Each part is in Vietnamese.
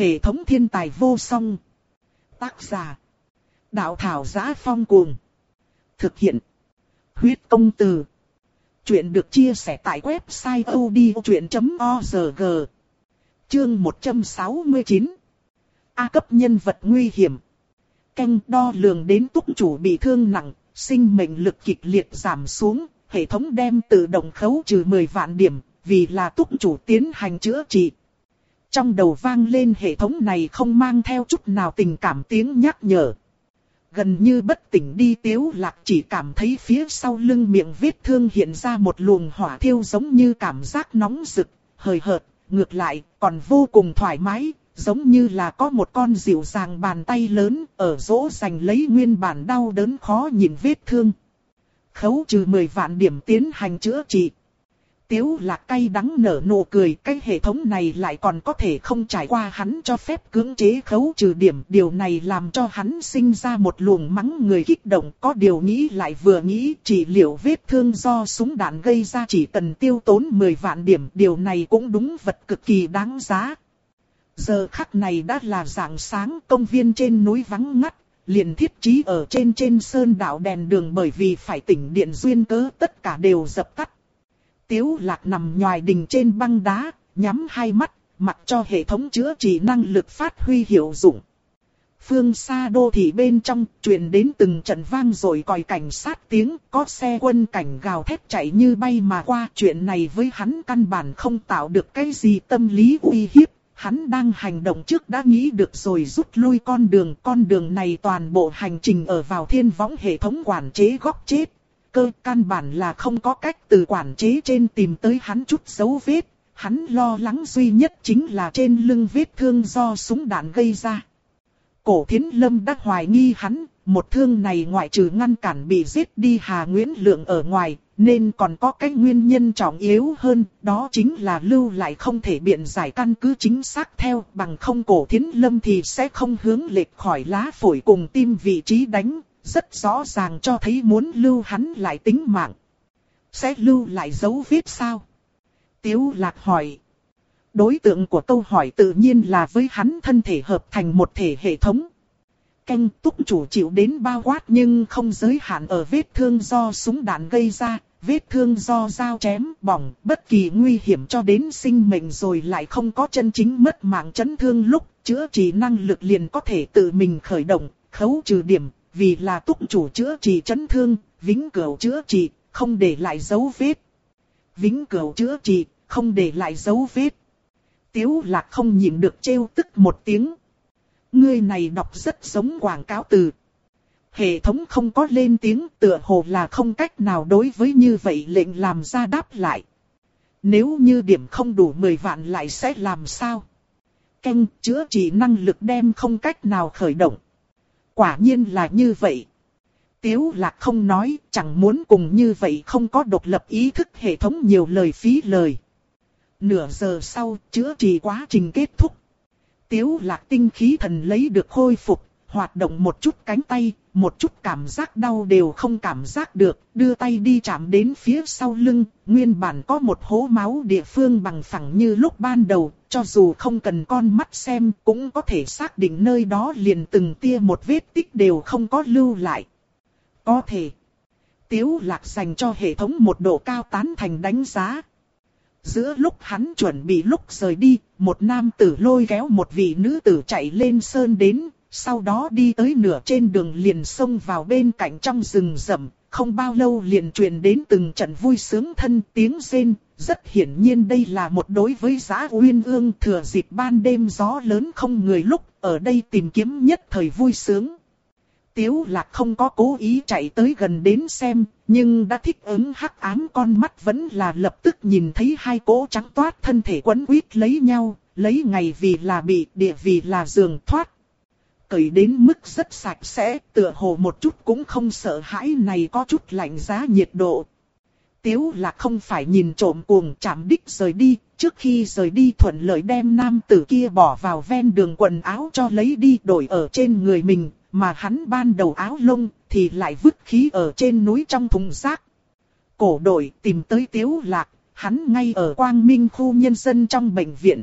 Hệ thống thiên tài vô song. Tác giả. Đạo thảo giá phong cuồng. Thực hiện. Huyết công từ. Chuyện được chia sẻ tại website odchuyện.org. Chương 169. A cấp nhân vật nguy hiểm. Canh đo lường đến túc chủ bị thương nặng, sinh mệnh lực kịch liệt giảm xuống, hệ thống đem tự động khấu trừ 10 vạn điểm, vì là túc chủ tiến hành chữa trị. Trong đầu vang lên hệ thống này không mang theo chút nào tình cảm tiếng nhắc nhở. Gần như bất tỉnh đi tiếu lạc chỉ cảm thấy phía sau lưng miệng vết thương hiện ra một luồng hỏa thiêu giống như cảm giác nóng rực, hời hợt, ngược lại còn vô cùng thoải mái, giống như là có một con dịu dàng bàn tay lớn ở dỗ dành lấy nguyên bản đau đớn khó nhìn vết thương. Khấu trừ 10 vạn điểm tiến hành chữa trị. Tiếu lạc cay đắng nở nụ cười, cái hệ thống này lại còn có thể không trải qua hắn cho phép cưỡng chế khấu trừ điểm. Điều này làm cho hắn sinh ra một luồng mắng người kích động, có điều nghĩ lại vừa nghĩ chỉ liệu vết thương do súng đạn gây ra chỉ cần tiêu tốn 10 vạn điểm. Điều này cũng đúng vật cực kỳ đáng giá. Giờ khắc này đã là dạng sáng công viên trên núi vắng ngắt, liền thiết trí ở trên trên sơn đảo đèn đường bởi vì phải tỉnh điện duyên cớ tất cả đều dập tắt. Tiếu lạc nằm nhòi đình trên băng đá, nhắm hai mắt, mặc cho hệ thống chữa trị năng lực phát huy hiệu dụng. Phương xa đô thị bên trong, truyền đến từng trận vang rồi còi cảnh sát tiếng, có xe quân cảnh gào thét chạy như bay mà qua. Chuyện này với hắn căn bản không tạo được cái gì tâm lý uy hiếp. Hắn đang hành động trước đã nghĩ được rồi rút lui con đường. Con đường này toàn bộ hành trình ở vào thiên võng hệ thống quản chế góc chết cơ căn bản là không có cách từ quản chế trên tìm tới hắn chút dấu vết. Hắn lo lắng duy nhất chính là trên lưng vết thương do súng đạn gây ra. Cổ thiến lâm đã hoài nghi hắn, một thương này ngoại trừ ngăn cản bị giết đi Hà Nguyễn Lượng ở ngoài, nên còn có cái nguyên nhân trọng yếu hơn, đó chính là lưu lại không thể biện giải căn cứ chính xác theo bằng không cổ thiến lâm thì sẽ không hướng lệch khỏi lá phổi cùng tim vị trí đánh, rất rõ ràng cho thấy muốn lưu hắn lại tính mạng. Sẽ lưu lại dấu vết sao? Tiếu lạc hỏi. Đối tượng của câu hỏi tự nhiên là với hắn thân thể hợp thành một thể hệ thống. Canh túc chủ chịu đến bao quát nhưng không giới hạn ở vết thương do súng đạn gây ra, vết thương do dao chém, bỏng, bất kỳ nguy hiểm cho đến sinh mệnh rồi lại không có chân chính mất mạng chấn thương lúc chữa trị năng lực liền có thể tự mình khởi động, khấu trừ điểm, vì là túc chủ chữa trị chấn thương, vĩnh cửu chữa trị, không để lại dấu vết. Vĩnh cửu chữa trị, không để lại dấu vết. Tiếu lạc không nhịn được trêu tức một tiếng. Ngươi này đọc rất giống quảng cáo từ. Hệ thống không có lên tiếng tựa hồ là không cách nào đối với như vậy lệnh làm ra đáp lại. Nếu như điểm không đủ 10 vạn lại sẽ làm sao? Canh chữa trị năng lực đem không cách nào khởi động. Quả nhiên là như vậy. Tiếu lạc không nói, chẳng muốn cùng như vậy không có độc lập ý thức hệ thống nhiều lời phí lời. Nửa giờ sau, chữa trị quá trình kết thúc. Tiếu lạc tinh khí thần lấy được khôi phục, hoạt động một chút cánh tay, một chút cảm giác đau đều không cảm giác được, đưa tay đi chạm đến phía sau lưng, nguyên bản có một hố máu địa phương bằng phẳng như lúc ban đầu, cho dù không cần con mắt xem cũng có thể xác định nơi đó liền từng tia một vết tích đều không có lưu lại. Có thể. Tiếu lạc dành cho hệ thống một độ cao tán thành đánh giá. Giữa lúc hắn chuẩn bị lúc rời đi, một nam tử lôi kéo một vị nữ tử chạy lên sơn đến, sau đó đi tới nửa trên đường liền xông vào bên cạnh trong rừng rậm, không bao lâu liền truyền đến từng trận vui sướng thân tiếng rên, rất hiển nhiên đây là một đối với giá uyên ương thừa dịp ban đêm gió lớn không người lúc, ở đây tìm kiếm nhất thời vui sướng. Tiếu lạc không có cố ý chạy tới gần đến xem, nhưng đã thích ứng hắc ám con mắt vẫn là lập tức nhìn thấy hai cỗ trắng toát thân thể quấn quýt lấy nhau, lấy ngày vì là bị, địa vì là giường thoát. Cởi đến mức rất sạch sẽ, tựa hồ một chút cũng không sợ hãi này có chút lạnh giá nhiệt độ, Tiếu là không phải nhìn trộm cuồng chạm đích rời đi, trước khi rời đi thuận lợi đem nam tử kia bỏ vào ven đường quần áo cho lấy đi đổi ở trên người mình, mà hắn ban đầu áo lông thì lại vứt khí ở trên núi trong thùng rác. Cổ đội tìm tới tiếu lạc, hắn ngay ở quang minh khu nhân dân trong bệnh viện.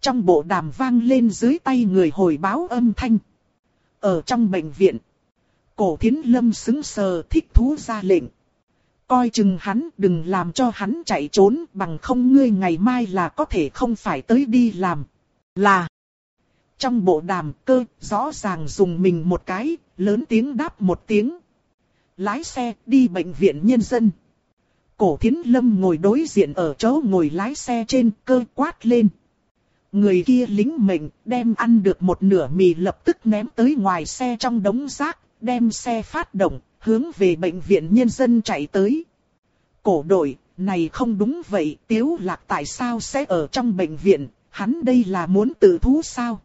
Trong bộ đàm vang lên dưới tay người hồi báo âm thanh. Ở trong bệnh viện, cổ thiến lâm xứng sờ thích thú ra lệnh. Coi chừng hắn đừng làm cho hắn chạy trốn bằng không ngươi ngày mai là có thể không phải tới đi làm. Là. Trong bộ đàm cơ rõ ràng dùng mình một cái, lớn tiếng đáp một tiếng. Lái xe đi bệnh viện nhân dân. Cổ thiến lâm ngồi đối diện ở chỗ ngồi lái xe trên cơ quát lên. Người kia lính mệnh đem ăn được một nửa mì lập tức ném tới ngoài xe trong đống rác, đem xe phát động, hướng về bệnh viện nhân dân chạy tới. Cổ đội, này không đúng vậy, Tiếu Lạc tại sao sẽ ở trong bệnh viện, hắn đây là muốn tự thú sao?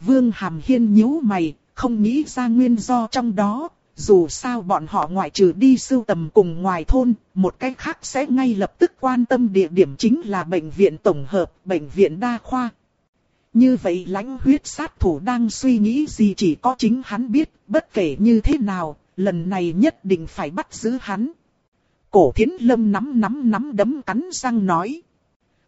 Vương Hàm Hiên nhíu mày, không nghĩ ra nguyên do trong đó, dù sao bọn họ ngoại trừ đi sưu tầm cùng ngoài thôn, một cách khác sẽ ngay lập tức quan tâm địa điểm chính là bệnh viện tổng hợp, bệnh viện đa khoa. Như vậy lãnh huyết sát thủ đang suy nghĩ gì chỉ có chính hắn biết, bất kể như thế nào, lần này nhất định phải bắt giữ hắn. Cổ thiến lâm nắm nắm nắm đấm cắn răng nói.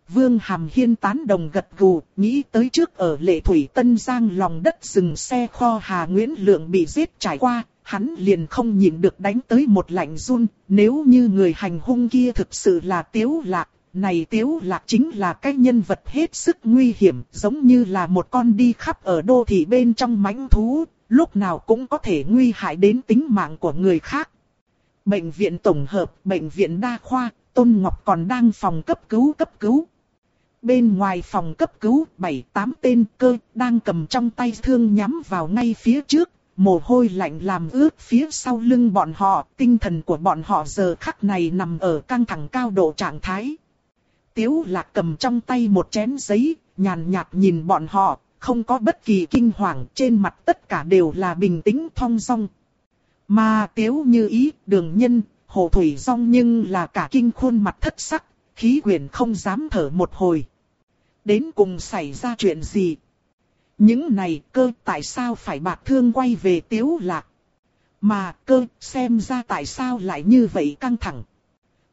Vương Hàm Hiên tán đồng gật gù, nghĩ tới trước ở lệ thủy Tân Giang lòng đất dừng xe kho Hà Nguyễn Lượng bị giết trải qua, hắn liền không nhịn được đánh tới một lạnh run, nếu như người hành hung kia thực sự là Tiếu Lạc, này Tiếu Lạc chính là cái nhân vật hết sức nguy hiểm, giống như là một con đi khắp ở đô thị bên trong mãnh thú, lúc nào cũng có thể nguy hại đến tính mạng của người khác. Bệnh viện tổng hợp, bệnh viện đa khoa, Tôn Ngọc còn đang phòng cấp cứu cấp cứu. Bên ngoài phòng cấp cứu, bảy tám tên cơ đang cầm trong tay thương nhắm vào ngay phía trước, mồ hôi lạnh làm ướt phía sau lưng bọn họ, tinh thần của bọn họ giờ khắc này nằm ở căng thẳng cao độ trạng thái. Tiếu lạc cầm trong tay một chén giấy, nhàn nhạt nhìn bọn họ, không có bất kỳ kinh hoàng, trên mặt tất cả đều là bình tĩnh thong song. Mà tiếu như ý, đường nhân, hồ thủy Song nhưng là cả kinh khuôn mặt thất sắc, khí quyển không dám thở một hồi. Đến cùng xảy ra chuyện gì? Những này cơ tại sao phải bạc thương quay về tiếu lạc? Mà cơ xem ra tại sao lại như vậy căng thẳng.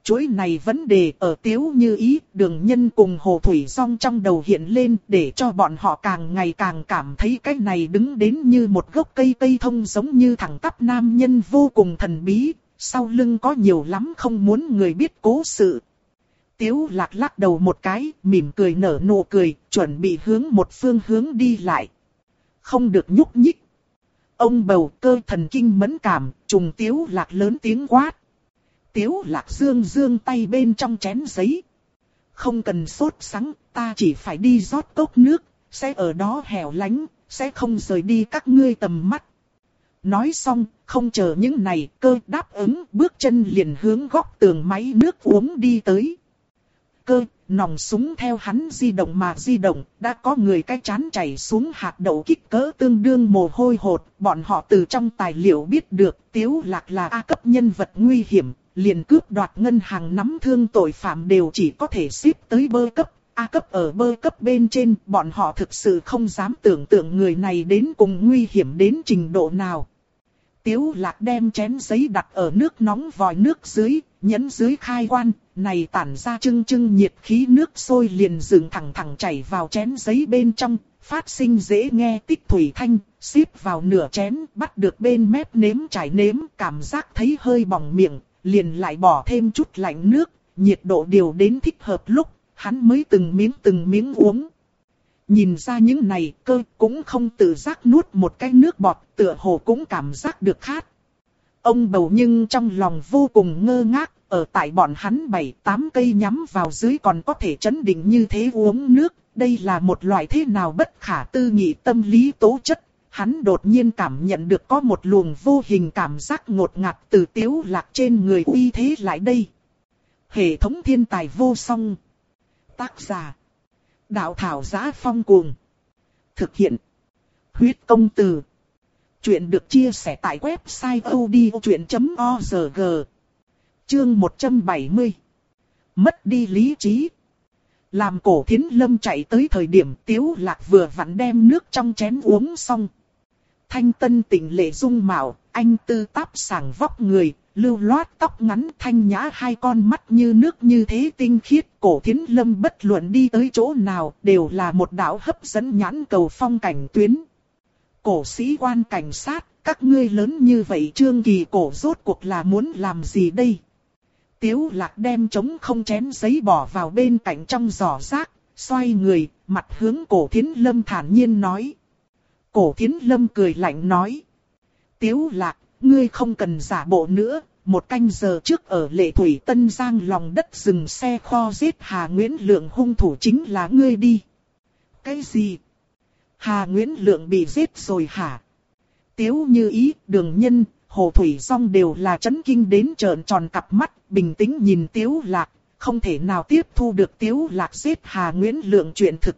Chuỗi này vấn đề ở tiếu như ý, đường nhân cùng hồ thủy song trong đầu hiện lên để cho bọn họ càng ngày càng cảm thấy cái này đứng đến như một gốc cây cây thông giống như thẳng tắp nam nhân vô cùng thần bí, sau lưng có nhiều lắm không muốn người biết cố sự. Tiếu lạc lắc đầu một cái, mỉm cười nở nụ cười, chuẩn bị hướng một phương hướng đi lại. Không được nhúc nhích. Ông bầu cơ thần kinh mẫn cảm, trùng tiếu lạc lớn tiếng quát. Tiếu lạc dương dương tay bên trong chén giấy. Không cần sốt sắng, ta chỉ phải đi rót cốc nước, sẽ ở đó hẻo lánh, sẽ không rời đi các ngươi tầm mắt. Nói xong, không chờ những này, cơ đáp ứng, bước chân liền hướng góc tường máy nước uống đi tới cơ, nòng súng theo hắn di động mà di động, đã có người cái chán chảy xuống hạt đậu kích cỡ tương đương mồ hôi hột, bọn họ từ trong tài liệu biết được Tiếu Lạc là A cấp nhân vật nguy hiểm, liền cướp đoạt ngân hàng nắm thương tội phạm đều chỉ có thể xếp tới bơ cấp. A cấp ở bơ cấp bên trên, bọn họ thực sự không dám tưởng tượng người này đến cùng nguy hiểm đến trình độ nào. Tiếu lạc đem chén giấy đặt ở nước nóng vòi nước dưới, nhấn dưới khai quan, này tản ra trưng trưng nhiệt khí nước sôi liền dựng thẳng thẳng chảy vào chén giấy bên trong, phát sinh dễ nghe tích thủy thanh, xíp vào nửa chén, bắt được bên mép nếm chảy nếm, cảm giác thấy hơi bỏng miệng, liền lại bỏ thêm chút lạnh nước, nhiệt độ điều đến thích hợp lúc, hắn mới từng miếng từng miếng uống. Nhìn ra những này cơ cũng không tự giác nuốt một cái nước bọt, tựa hồ cũng cảm giác được khát. Ông bầu nhưng trong lòng vô cùng ngơ ngác, ở tại bọn hắn bảy tám cây nhắm vào dưới còn có thể chấn định như thế uống nước, đây là một loại thế nào bất khả tư nghị tâm lý tố chất. Hắn đột nhiên cảm nhận được có một luồng vô hình cảm giác ngột ngạt từ tiếu lạc trên người uy thế lại đây. Hệ thống thiên tài vô song. Tác giả. Đạo thảo giá phong cuồng. Thực hiện. Huyết công từ. Chuyện được chia sẻ tại website odchuyện.org. Chương 170. Mất đi lý trí. Làm cổ thiến lâm chạy tới thời điểm tiếu lạc vừa vặn đem nước trong chén uống xong. thanh tân tỉnh lệ dung mạo, anh tư táp sàng vóc người, lưu loát tóc ngắn thanh nhã hai con mắt như nước như thế tinh khiết. Cổ thiến lâm bất luận đi tới chỗ nào đều là một đạo hấp dẫn nhãn cầu phong cảnh tuyến. Cổ sĩ quan cảnh sát, các ngươi lớn như vậy trương kỳ cổ rốt cuộc là muốn làm gì đây? Tiếu lạc đem trống không chén giấy bỏ vào bên cạnh trong giỏ rác, xoay người, mặt hướng cổ thiến lâm thản nhiên nói. Cổ thiến lâm cười lạnh nói. Tiếu lạc, ngươi không cần giả bộ nữa, một canh giờ trước ở lệ thủy Tân Giang lòng đất dừng xe kho giết Hà Nguyễn Lượng hung thủ chính là ngươi đi. Cái gì? Hà Nguyễn Lượng bị giết rồi hả? Tiếu như ý, đường nhân, hồ thủy song đều là chấn kinh đến trợn tròn cặp mắt, bình tĩnh nhìn tiếu lạc, không thể nào tiếp thu được tiếu lạc giết Hà Nguyễn Lượng chuyện thực.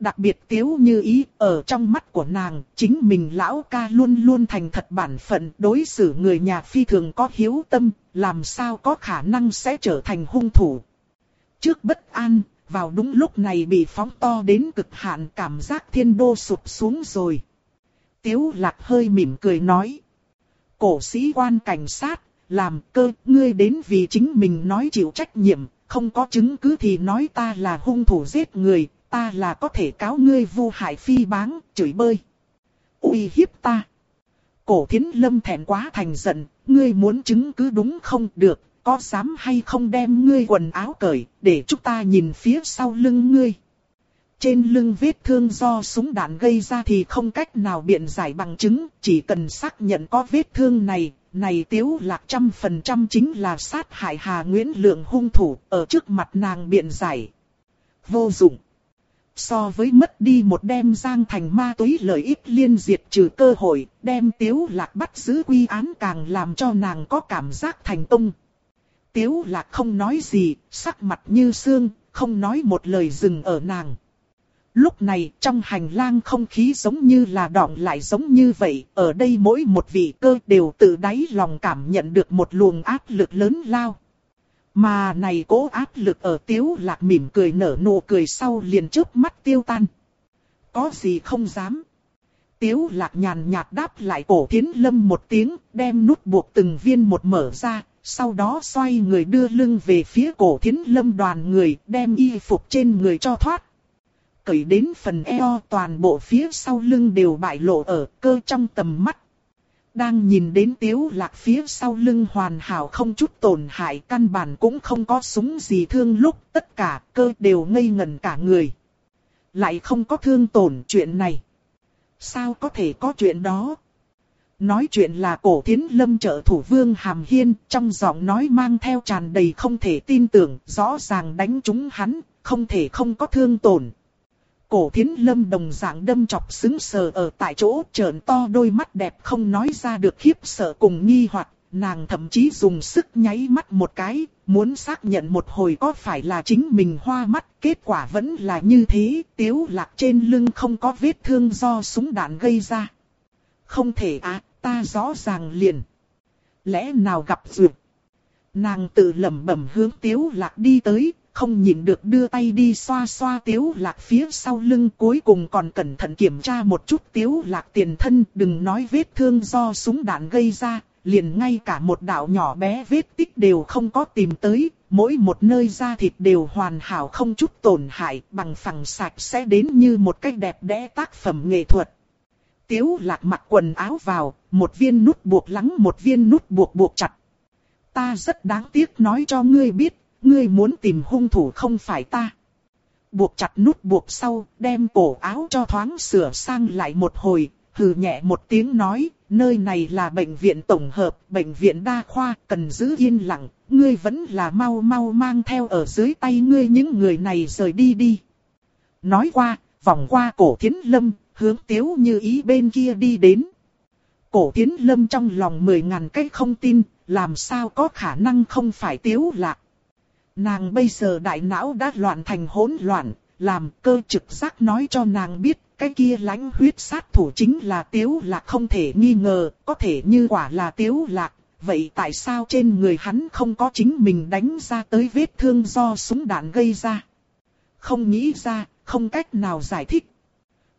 Đặc biệt tiếu như ý, ở trong mắt của nàng, chính mình lão ca luôn luôn thành thật bản phận đối xử người nhà phi thường có hiếu tâm, làm sao có khả năng sẽ trở thành hung thủ. Trước bất an, vào đúng lúc này bị phóng to đến cực hạn cảm giác thiên đô sụp xuống rồi. Tiếu lạc hơi mỉm cười nói. Cổ sĩ quan cảnh sát, làm cơ, ngươi đến vì chính mình nói chịu trách nhiệm, không có chứng cứ thì nói ta là hung thủ giết người, ta là có thể cáo ngươi vu hại phi báng, chửi bơi. uy hiếp ta. Cổ thiến lâm thẹn quá thành giận, ngươi muốn chứng cứ đúng không được, có dám hay không đem ngươi quần áo cởi, để chúng ta nhìn phía sau lưng ngươi. Trên lưng vết thương do súng đạn gây ra thì không cách nào biện giải bằng chứng, chỉ cần xác nhận có vết thương này, này tiếu lạc trăm phần trăm chính là sát hại Hà Nguyễn Lượng hung thủ, ở trước mặt nàng biện giải. Vô dụng. So với mất đi một đêm giang thành ma túy lợi ích liên diệt trừ cơ hội, đem tiếu lạc bắt giữ quy án càng làm cho nàng có cảm giác thành công. Tiếu lạc không nói gì, sắc mặt như xương, không nói một lời dừng ở nàng. Lúc này trong hành lang không khí giống như là đọng lại giống như vậy, ở đây mỗi một vị cơ đều tự đáy lòng cảm nhận được một luồng áp lực lớn lao. Mà này cố áp lực ở tiếu lạc mỉm cười nở nụ cười sau liền trước mắt tiêu tan. Có gì không dám. Tiếu lạc nhàn nhạt đáp lại cổ thiến lâm một tiếng, đem nút buộc từng viên một mở ra, sau đó xoay người đưa lưng về phía cổ thiến lâm đoàn người, đem y phục trên người cho thoát. Cởi đến phần eo toàn bộ phía sau lưng đều bại lộ ở cơ trong tầm mắt. Đang nhìn đến tiếu lạc phía sau lưng hoàn hảo không chút tổn hại căn bản cũng không có súng gì thương lúc tất cả cơ đều ngây ngẩn cả người. Lại không có thương tổn chuyện này. Sao có thể có chuyện đó? Nói chuyện là cổ thiến lâm trợ thủ vương Hàm Hiên, trong giọng nói mang theo tràn đầy không thể tin tưởng, rõ ràng đánh trúng hắn, không thể không có thương tổn. Cổ thiến lâm đồng dạng đâm chọc xứng sờ ở tại chỗ trợn to đôi mắt đẹp không nói ra được khiếp sợ cùng nghi hoặc nàng thậm chí dùng sức nháy mắt một cái, muốn xác nhận một hồi có phải là chính mình hoa mắt, kết quả vẫn là như thế, tiếu lạc trên lưng không có vết thương do súng đạn gây ra. Không thể à, ta rõ ràng liền. Lẽ nào gặp dược? Nàng tự lẩm bẩm hướng tiếu lạc đi tới, không nhịn được đưa tay đi xoa xoa tiếu lạc phía sau lưng cuối cùng còn cẩn thận kiểm tra một chút tiếu lạc tiền thân đừng nói vết thương do súng đạn gây ra, liền ngay cả một đạo nhỏ bé vết tích đều không có tìm tới, mỗi một nơi da thịt đều hoàn hảo không chút tổn hại bằng phẳng sạch sẽ đến như một cách đẹp đẽ tác phẩm nghệ thuật. Tiếu lạc mặc quần áo vào, một viên nút buộc lắng một viên nút buộc buộc chặt. Ta rất đáng tiếc nói cho ngươi biết, ngươi muốn tìm hung thủ không phải ta. Buộc chặt nút buộc sau, đem cổ áo cho thoáng sửa sang lại một hồi, hừ nhẹ một tiếng nói, nơi này là bệnh viện tổng hợp, bệnh viện đa khoa, cần giữ yên lặng, ngươi vẫn là mau mau mang theo ở dưới tay ngươi những người này rời đi đi. Nói qua, vòng qua cổ thiến lâm, hướng tiếu như ý bên kia đi đến. Cổ thiến lâm trong lòng mười ngàn cách không tin, làm sao có khả năng không phải tiếu lạc. Nàng bây giờ đại não đã loạn thành hỗn loạn, làm cơ trực giác nói cho nàng biết cái kia lãnh huyết sát thủ chính là tiếu lạc không thể nghi ngờ, có thể như quả là tiếu lạc. Vậy tại sao trên người hắn không có chính mình đánh ra tới vết thương do súng đạn gây ra? Không nghĩ ra, không cách nào giải thích.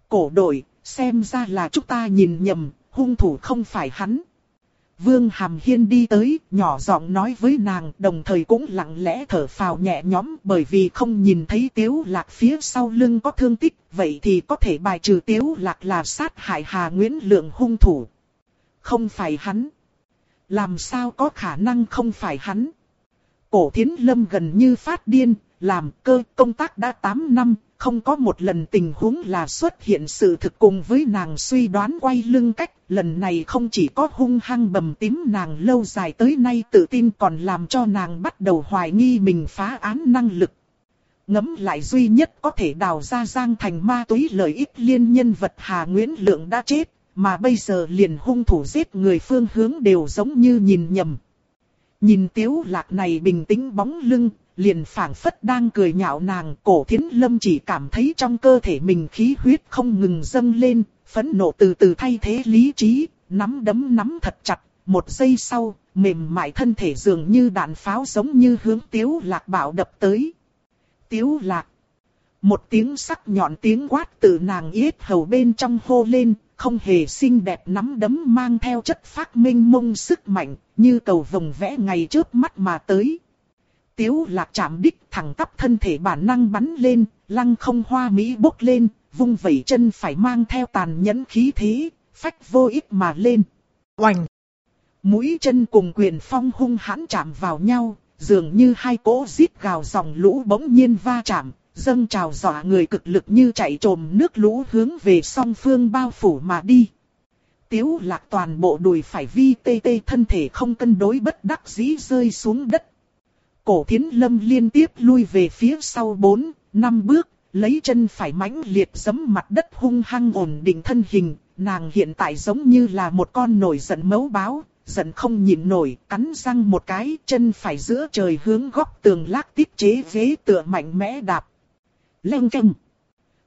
Cổ đội, xem ra là chúng ta nhìn nhầm, hung thủ không phải hắn. Vương Hàm Hiên đi tới, nhỏ giọng nói với nàng, đồng thời cũng lặng lẽ thở phào nhẹ nhõm bởi vì không nhìn thấy Tiếu Lạc phía sau lưng có thương tích, vậy thì có thể bài trừ Tiếu Lạc là sát hại Hà Nguyễn Lượng hung thủ. Không phải hắn. Làm sao có khả năng không phải hắn? Cổ Thiến Lâm gần như phát điên, làm cơ công tác đã 8 năm, không có một lần tình huống là xuất hiện sự thực cùng với nàng suy đoán quay lưng cách, lần này không chỉ có hung hăng bầm tím nàng lâu dài tới nay tự tin còn làm cho nàng bắt đầu hoài nghi mình phá án năng lực. Ngấm lại duy nhất có thể đào ra giang thành ma túy lợi ích liên nhân vật Hà Nguyễn Lượng đã chết, mà bây giờ liền hung thủ giết người phương hướng đều giống như nhìn nhầm. Nhìn tiếu lạc này bình tĩnh bóng lưng, liền phảng phất đang cười nhạo nàng, cổ thiến lâm chỉ cảm thấy trong cơ thể mình khí huyết không ngừng dâng lên, phẫn nộ từ từ thay thế lý trí, nắm đấm nắm thật chặt, một giây sau, mềm mại thân thể dường như đạn pháo giống như hướng tiếu lạc bạo đập tới. Tiếu lạc. Một tiếng sắc nhọn tiếng quát từ nàng yết hầu bên trong hô lên, không hề xinh đẹp nắm đấm mang theo chất phát minh mông sức mạnh, như cầu vồng vẽ ngày trước mắt mà tới. Tiếu lạc chạm đích thẳng tắp thân thể bản năng bắn lên, lăng không hoa mỹ bốc lên, vung vẩy chân phải mang theo tàn nhẫn khí thế, phách vô ích mà lên. Oành! Mũi chân cùng quyền phong hung hãn chạm vào nhau, dường như hai cỗ giít gào dòng lũ bỗng nhiên va chạm, dâng trào dọa người cực lực như chạy trồm nước lũ hướng về song phương bao phủ mà đi. Tiếu lạc toàn bộ đùi phải vi tê tê thân thể không cân đối bất đắc dĩ rơi xuống đất. Cổ thiến lâm liên tiếp lui về phía sau bốn, năm bước, lấy chân phải mãnh liệt giấm mặt đất hung hăng ổn định thân hình, nàng hiện tại giống như là một con nổi giận mấu báo, giận không nhịn nổi, cắn răng một cái, chân phải giữa trời hướng góc tường lác tiết chế ghế tựa mạnh mẽ đạp. Leng canh.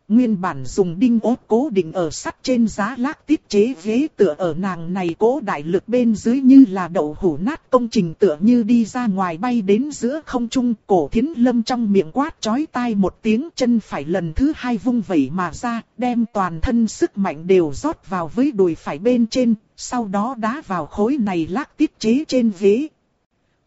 Nguyên bản dùng đinh ốp cố định ở sắt trên giá lát tiết chế ghế tựa ở nàng này cố đại lực bên dưới như là đậu hủ nát công trình tựa như đi ra ngoài bay đến giữa không trung cổ thiến lâm trong miệng quát chói tai một tiếng chân phải lần thứ hai vung vẩy mà ra, đem toàn thân sức mạnh đều rót vào với đùi phải bên trên, sau đó đá vào khối này lát tiết chế trên ghế.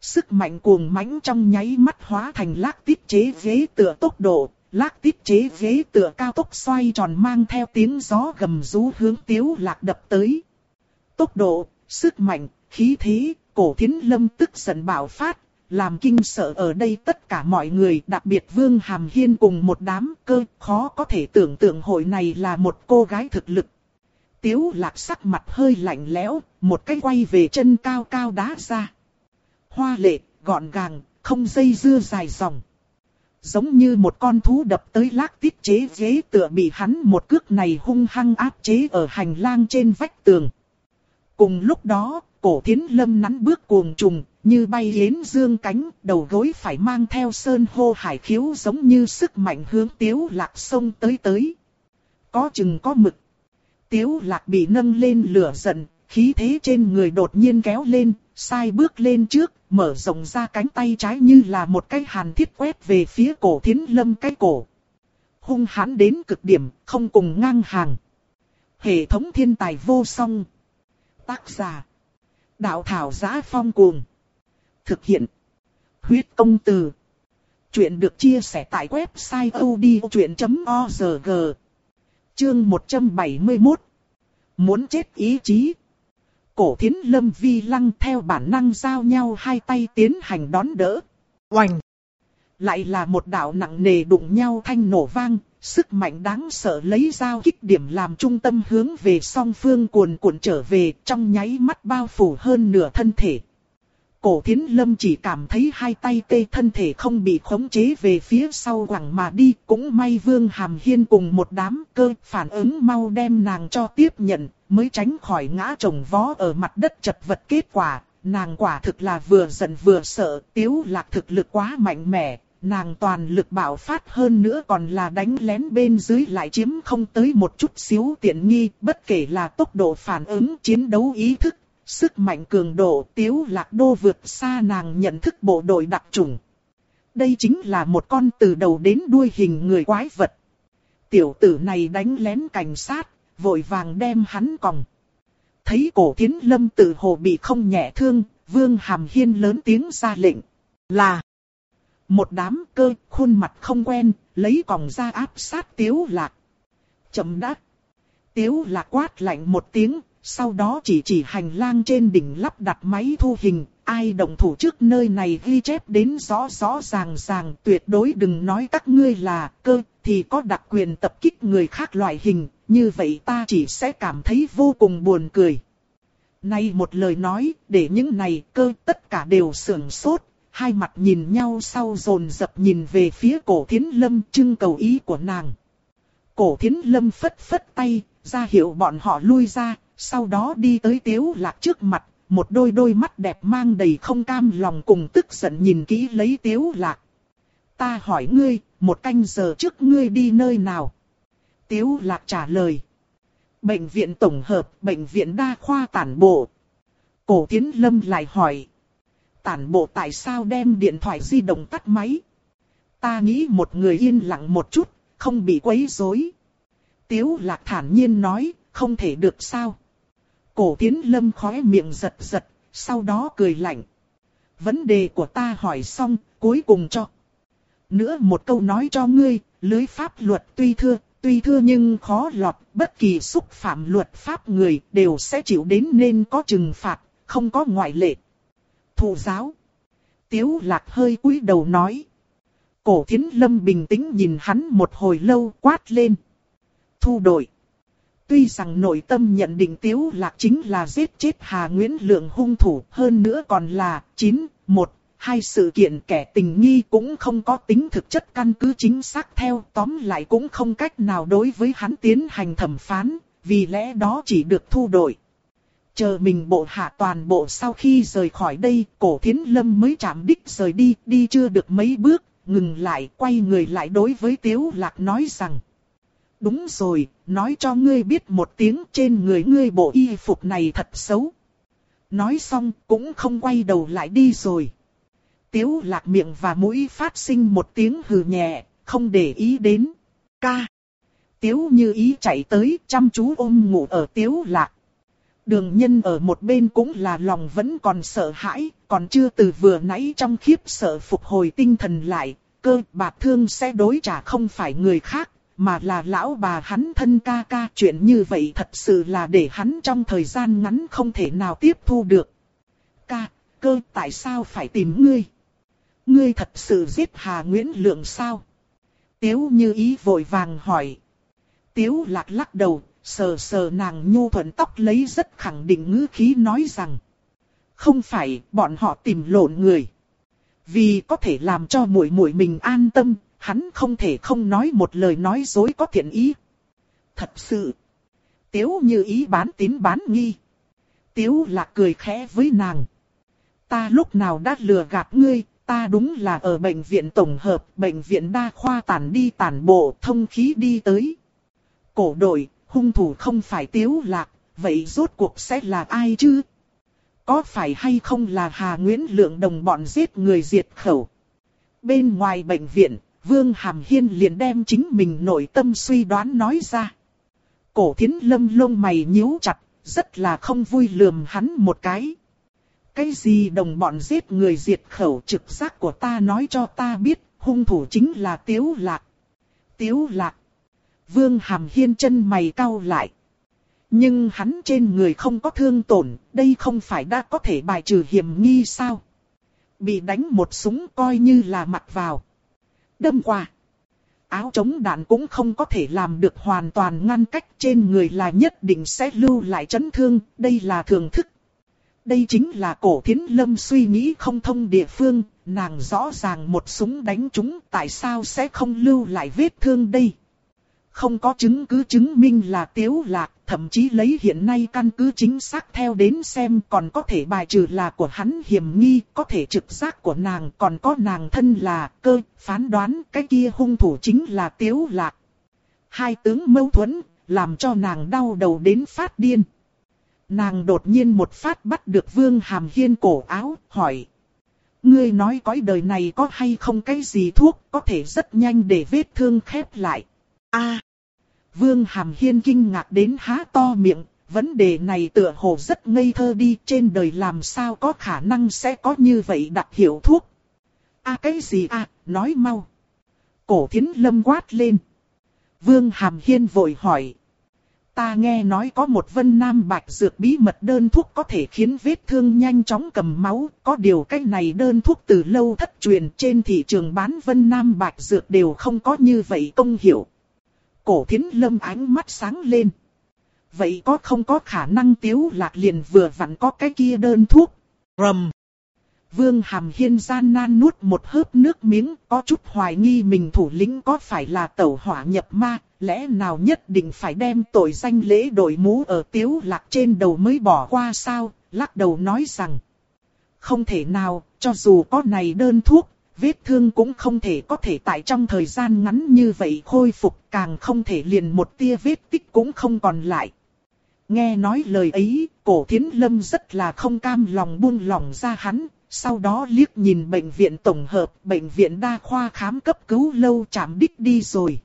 Sức mạnh cuồng mãnh trong nháy mắt hóa thành lác tiết chế ghế tựa tốc độ Lác tiết chế ghế tựa cao tốc xoay tròn mang theo tiếng gió gầm rú hướng tiếu lạc đập tới. Tốc độ, sức mạnh, khí thế, cổ thiến lâm tức giận bạo phát, làm kinh sợ ở đây tất cả mọi người, đặc biệt Vương Hàm Hiên cùng một đám cơ, khó có thể tưởng tượng hội này là một cô gái thực lực. Tiếu lạc sắc mặt hơi lạnh lẽo, một cái quay về chân cao cao đá ra. Hoa lệ, gọn gàng, không dây dưa dài dòng giống như một con thú đập tới lác tiết chế ghế tựa bị hắn một cước này hung hăng áp chế ở hành lang trên vách tường. Cùng lúc đó, cổ thiến lâm nắn bước cuồng trùng, như bay yến dương cánh, đầu gối phải mang theo sơn hô hải khiếu giống như sức mạnh hướng tiếu lạc sông tới tới. Có chừng có mực. Tiếu lạc bị nâng lên lửa giận, khí thế trên người đột nhiên kéo lên, sai bước lên trước, mở rộng ra cánh tay trái như là một cái hàn thiết quét về phía cổ thiến lâm cái cổ. Hung hãn đến cực điểm, không cùng ngang hàng. Hệ thống thiên tài vô song. Tác giả. Đạo thảo giá phong cuồng. Thực hiện. Huyết công từ. Chuyện được chia sẻ tại website odchuyện.org. Chương 171. Muốn chết ý chí cổ thiến lâm vi lăng theo bản năng giao nhau hai tay tiến hành đón đỡ. Oành! Lại là một đạo nặng nề đụng nhau thanh nổ vang, sức mạnh đáng sợ lấy dao kích điểm làm trung tâm hướng về song phương cuồn cuộn trở về trong nháy mắt bao phủ hơn nửa thân thể. Cổ thiến lâm chỉ cảm thấy hai tay tê thân thể không bị khống chế về phía sau quẳng mà đi. Cũng may vương hàm hiên cùng một đám cơ phản ứng mau đem nàng cho tiếp nhận, mới tránh khỏi ngã trồng vó ở mặt đất chật vật kết quả. Nàng quả thực là vừa giận vừa sợ, tiếu lạc thực lực quá mạnh mẽ, nàng toàn lực bảo phát hơn nữa còn là đánh lén bên dưới lại chiếm không tới một chút xíu tiện nghi, bất kể là tốc độ phản ứng chiến đấu ý thức Sức mạnh cường độ tiếu lạc đô vượt xa nàng nhận thức bộ đội đặc trùng. Đây chính là một con từ đầu đến đuôi hình người quái vật. Tiểu tử này đánh lén cảnh sát, vội vàng đem hắn còng. Thấy cổ thiến lâm tự hồ bị không nhẹ thương, vương hàm hiên lớn tiếng ra lệnh. Là một đám cơ khuôn mặt không quen, lấy còng ra áp sát tiếu lạc. Chậm đắc. Tiếu lạc quát lạnh một tiếng, sau đó chỉ chỉ hành lang trên đỉnh lắp đặt máy thu hình, ai động thủ trước nơi này ghi chép đến rõ rõ ràng ràng, tuyệt đối đừng nói các ngươi là cơ, thì có đặc quyền tập kích người khác loại hình, như vậy ta chỉ sẽ cảm thấy vô cùng buồn cười. Nay một lời nói, để những này cơ tất cả đều sưởng sốt, hai mặt nhìn nhau sau dồn dập nhìn về phía cổ thiến lâm trưng cầu ý của nàng. Cổ thiến lâm phất phất tay, ra hiệu bọn họ lui ra, sau đó đi tới tiếu lạc trước mặt, một đôi đôi mắt đẹp mang đầy không cam lòng cùng tức giận nhìn kỹ lấy tiếu lạc. Ta hỏi ngươi, một canh giờ trước ngươi đi nơi nào? Tiếu lạc trả lời. Bệnh viện tổng hợp, bệnh viện đa khoa tản bộ. Cổ tiến lâm lại hỏi. Tản bộ tại sao đem điện thoại di động tắt máy? Ta nghĩ một người yên lặng một chút, không bị quấy rối. Tiếu lạc thản nhiên nói, không thể được sao? Cổ tiến lâm khóe miệng giật giật, sau đó cười lạnh. Vấn đề của ta hỏi xong, cuối cùng cho. Nữa một câu nói cho ngươi, lưới pháp luật tuy thưa, tuy thưa nhưng khó lọt, bất kỳ xúc phạm luật pháp người đều sẽ chịu đến nên có trừng phạt, không có ngoại lệ. Thủ giáo. Tiếu lạc hơi cúi đầu nói. Cổ thiến lâm bình tĩnh nhìn hắn một hồi lâu quát lên. Thu đội. Tuy rằng nội tâm nhận định Tiếu Lạc chính là giết chết Hà Nguyễn Lượng hung thủ, hơn nữa còn là 9, 1, hai sự kiện kẻ tình nghi cũng không có tính thực chất căn cứ chính xác theo, tóm lại cũng không cách nào đối với hắn tiến hành thẩm phán, vì lẽ đó chỉ được thu đổi Chờ mình bộ hạ toàn bộ sau khi rời khỏi đây, cổ thiến lâm mới chạm đích rời đi, đi chưa được mấy bước, ngừng lại, quay người lại đối với Tiếu Lạc nói rằng. Đúng rồi, nói cho ngươi biết một tiếng trên người ngươi bộ y phục này thật xấu. Nói xong cũng không quay đầu lại đi rồi. Tiếu lạc miệng và mũi phát sinh một tiếng hừ nhẹ, không để ý đến. Ca. Tiếu như ý chạy tới chăm chú ôm ngủ ở tiếu lạc. Đường nhân ở một bên cũng là lòng vẫn còn sợ hãi, còn chưa từ vừa nãy trong khiếp sợ phục hồi tinh thần lại, cơ bạc thương sẽ đối trả không phải người khác, mà là lão bà hắn thân ca ca. Chuyện như vậy thật sự là để hắn trong thời gian ngắn không thể nào tiếp thu được. Ca, cơ tại sao phải tìm ngươi? Ngươi thật sự giết Hà Nguyễn Lượng sao? Tiếu như ý vội vàng hỏi. Tiếu lạc lắc đầu, sờ sờ nàng nhu thuận tóc lấy rất khẳng định ngữ khí nói rằng. Không phải bọn họ tìm lộn người. Vì có thể làm cho muội muội mình an tâm, hắn không thể không nói một lời nói dối có thiện ý. Thật sự, tiếu như ý bán tín bán nghi. Tiếu lạc cười khẽ với nàng. Ta lúc nào đã lừa gạt ngươi, ta đúng là ở bệnh viện tổng hợp, bệnh viện đa khoa tản đi tản bộ, thông khí đi tới. Cổ đội, hung thủ không phải tiếu lạc, vậy rốt cuộc sẽ là ai chứ? Có phải hay không là Hà Nguyễn Lượng đồng bọn giết người diệt khẩu? Bên ngoài bệnh viện, Vương Hàm Hiên liền đem chính mình nội tâm suy đoán nói ra. Cổ thiến lâm lông mày nhíu chặt, rất là không vui lườm hắn một cái. Cái gì đồng bọn giết người diệt khẩu trực giác của ta nói cho ta biết, hung thủ chính là Tiếu Lạc. Tiếu Lạc. Vương Hàm Hiên chân mày cau lại. Nhưng hắn trên người không có thương tổn, đây không phải đã có thể bài trừ hiểm nghi sao? Bị đánh một súng coi như là mặt vào đâm qua. Áo chống đạn cũng không có thể làm được hoàn toàn ngăn cách trên người là nhất định sẽ lưu lại chấn thương, đây là thường thức. Đây chính là cổ thiến lâm suy nghĩ không thông địa phương, nàng rõ ràng một súng đánh chúng tại sao sẽ không lưu lại vết thương đây. Không có chứng cứ chứng minh là tiếu lạc, thậm chí lấy hiện nay căn cứ chính xác theo đến xem còn có thể bài trừ là của hắn hiểm nghi, có thể trực giác của nàng còn có nàng thân là cơ, phán đoán cái kia hung thủ chính là tiếu lạc. Hai tướng mâu thuẫn, làm cho nàng đau đầu đến phát điên. Nàng đột nhiên một phát bắt được vương hàm hiên cổ áo, hỏi. Ngươi nói cõi đời này có hay không cái gì thuốc có thể rất nhanh để vết thương khép lại. a Vương Hàm Hiên kinh ngạc đến há to miệng, vấn đề này tựa hồ rất ngây thơ đi, trên đời làm sao có khả năng sẽ có như vậy đặc hiệu thuốc. a cái gì a nói mau. Cổ thiến lâm quát lên. Vương Hàm Hiên vội hỏi. Ta nghe nói có một vân nam bạch dược bí mật đơn thuốc có thể khiến vết thương nhanh chóng cầm máu. Có điều cách này đơn thuốc từ lâu thất truyền trên thị trường bán vân nam bạch dược đều không có như vậy công hiệu. Cổ thiến lâm ánh mắt sáng lên. Vậy có không có khả năng tiếu lạc liền vừa vặn có cái kia đơn thuốc. Rầm. Vương Hàm Hiên gian nan nuốt một hớp nước miếng, có chút hoài nghi mình thủ lĩnh có phải là tẩu hỏa nhập ma, lẽ nào nhất định phải đem tội danh lễ đội mũ ở tiếu lạc trên đầu mới bỏ qua sao, lắc đầu nói rằng. Không thể nào, cho dù có này đơn thuốc, vết thương cũng không thể có thể tại trong thời gian ngắn như vậy khôi phục, càng không thể liền một tia vết tích cũng không còn lại. Nghe nói lời ấy, cổ thiến lâm rất là không cam lòng buông lòng ra hắn, sau đó liếc nhìn bệnh viện tổng hợp, bệnh viện đa khoa khám cấp cứu lâu chạm đích đi rồi.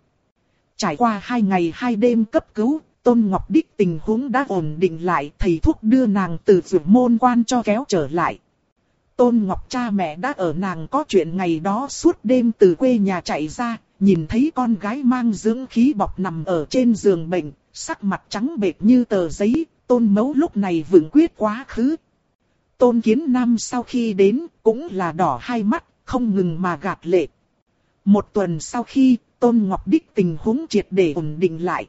Trải qua hai ngày hai đêm cấp cứu, Tôn Ngọc Đích tình huống đã ổn định lại, thầy thuốc đưa nàng từ vườn môn quan cho kéo trở lại. Tôn Ngọc cha mẹ đã ở nàng có chuyện ngày đó suốt đêm từ quê nhà chạy ra, nhìn thấy con gái mang dưỡng khí bọc nằm ở trên giường bệnh, sắc mặt trắng bệch như tờ giấy, tôn mấu lúc này vững quyết quá khứ. Tôn kiến nam sau khi đến, cũng là đỏ hai mắt, không ngừng mà gạt lệ. Một tuần sau khi, tôn ngọc đích tình huống triệt để ổn định lại.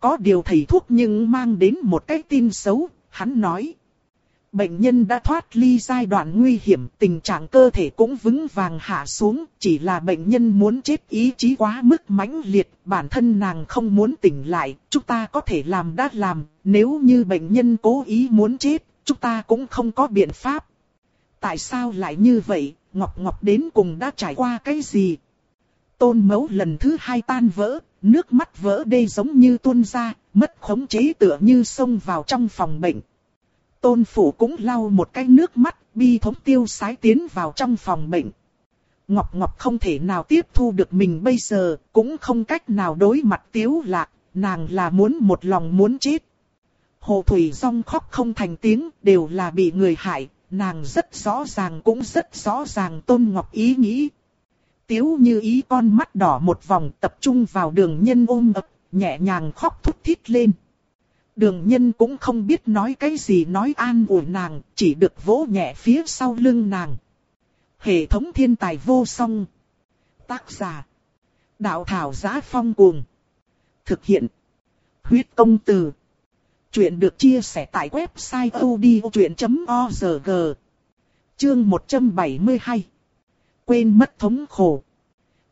Có điều thầy thuốc nhưng mang đến một cái tin xấu, hắn nói bệnh nhân đã thoát ly giai đoạn nguy hiểm, tình trạng cơ thể cũng vững vàng hạ xuống, chỉ là bệnh nhân muốn chết ý chí quá mức mãnh liệt, bản thân nàng không muốn tỉnh lại, chúng ta có thể làm đã làm, nếu như bệnh nhân cố ý muốn chết, chúng ta cũng không có biện pháp. Tại sao lại như vậy, Ngọc Ngọc đến cùng đã trải qua cái gì? Tôn mẫu lần thứ hai tan vỡ, nước mắt vỡ đê giống như tuôn ra, mất khống chế tựa như xông vào trong phòng bệnh. Tôn phủ cũng lau một cái nước mắt, bi thống tiêu sái tiến vào trong phòng bệnh. Ngọc Ngọc không thể nào tiếp thu được mình bây giờ, cũng không cách nào đối mặt tiếu lạc, nàng là muốn một lòng muốn chết. Hồ Thủy Song khóc không thành tiếng, đều là bị người hại, nàng rất rõ ràng cũng rất rõ ràng Tôn Ngọc ý nghĩ. Tiếu như ý con mắt đỏ một vòng tập trung vào đường nhân ôm ập, nhẹ nhàng khóc thút thít lên. Đường nhân cũng không biết nói cái gì nói an ủi nàng, chỉ được vỗ nhẹ phía sau lưng nàng. Hệ thống thiên tài vô song. Tác giả. Đạo thảo giá phong cuồng. Thực hiện. Huyết công từ. Chuyện được chia sẻ tại website odchuyện.org. Chương 172. Quên mất thống khổ.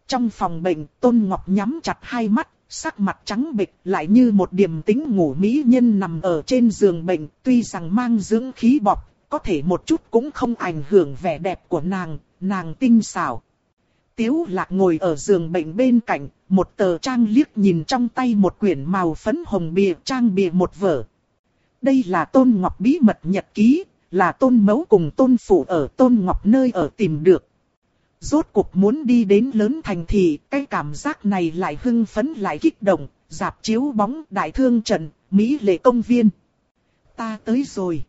Trong phòng bệnh, Tôn Ngọc nhắm chặt hai mắt, sắc mặt trắng bệch lại như một điềm tính ngủ mỹ nhân nằm ở trên giường bệnh, tuy rằng mang dưỡng khí bọt, có thể một chút cũng không ảnh hưởng vẻ đẹp của nàng, nàng tinh xảo. Tiếu lạc ngồi ở giường bệnh bên cạnh, một tờ trang liếc nhìn trong tay một quyển màu phấn hồng bìa trang bìa một vở. Đây là tôn ngọc bí mật nhật ký, là tôn mẫu cùng tôn phụ ở tôn ngọc nơi ở tìm được. Rốt cuộc muốn đi đến lớn thành thị, cái cảm giác này lại hưng phấn lại kích động, dạp chiếu bóng đại thương trận, Mỹ lệ công viên. Ta tới rồi.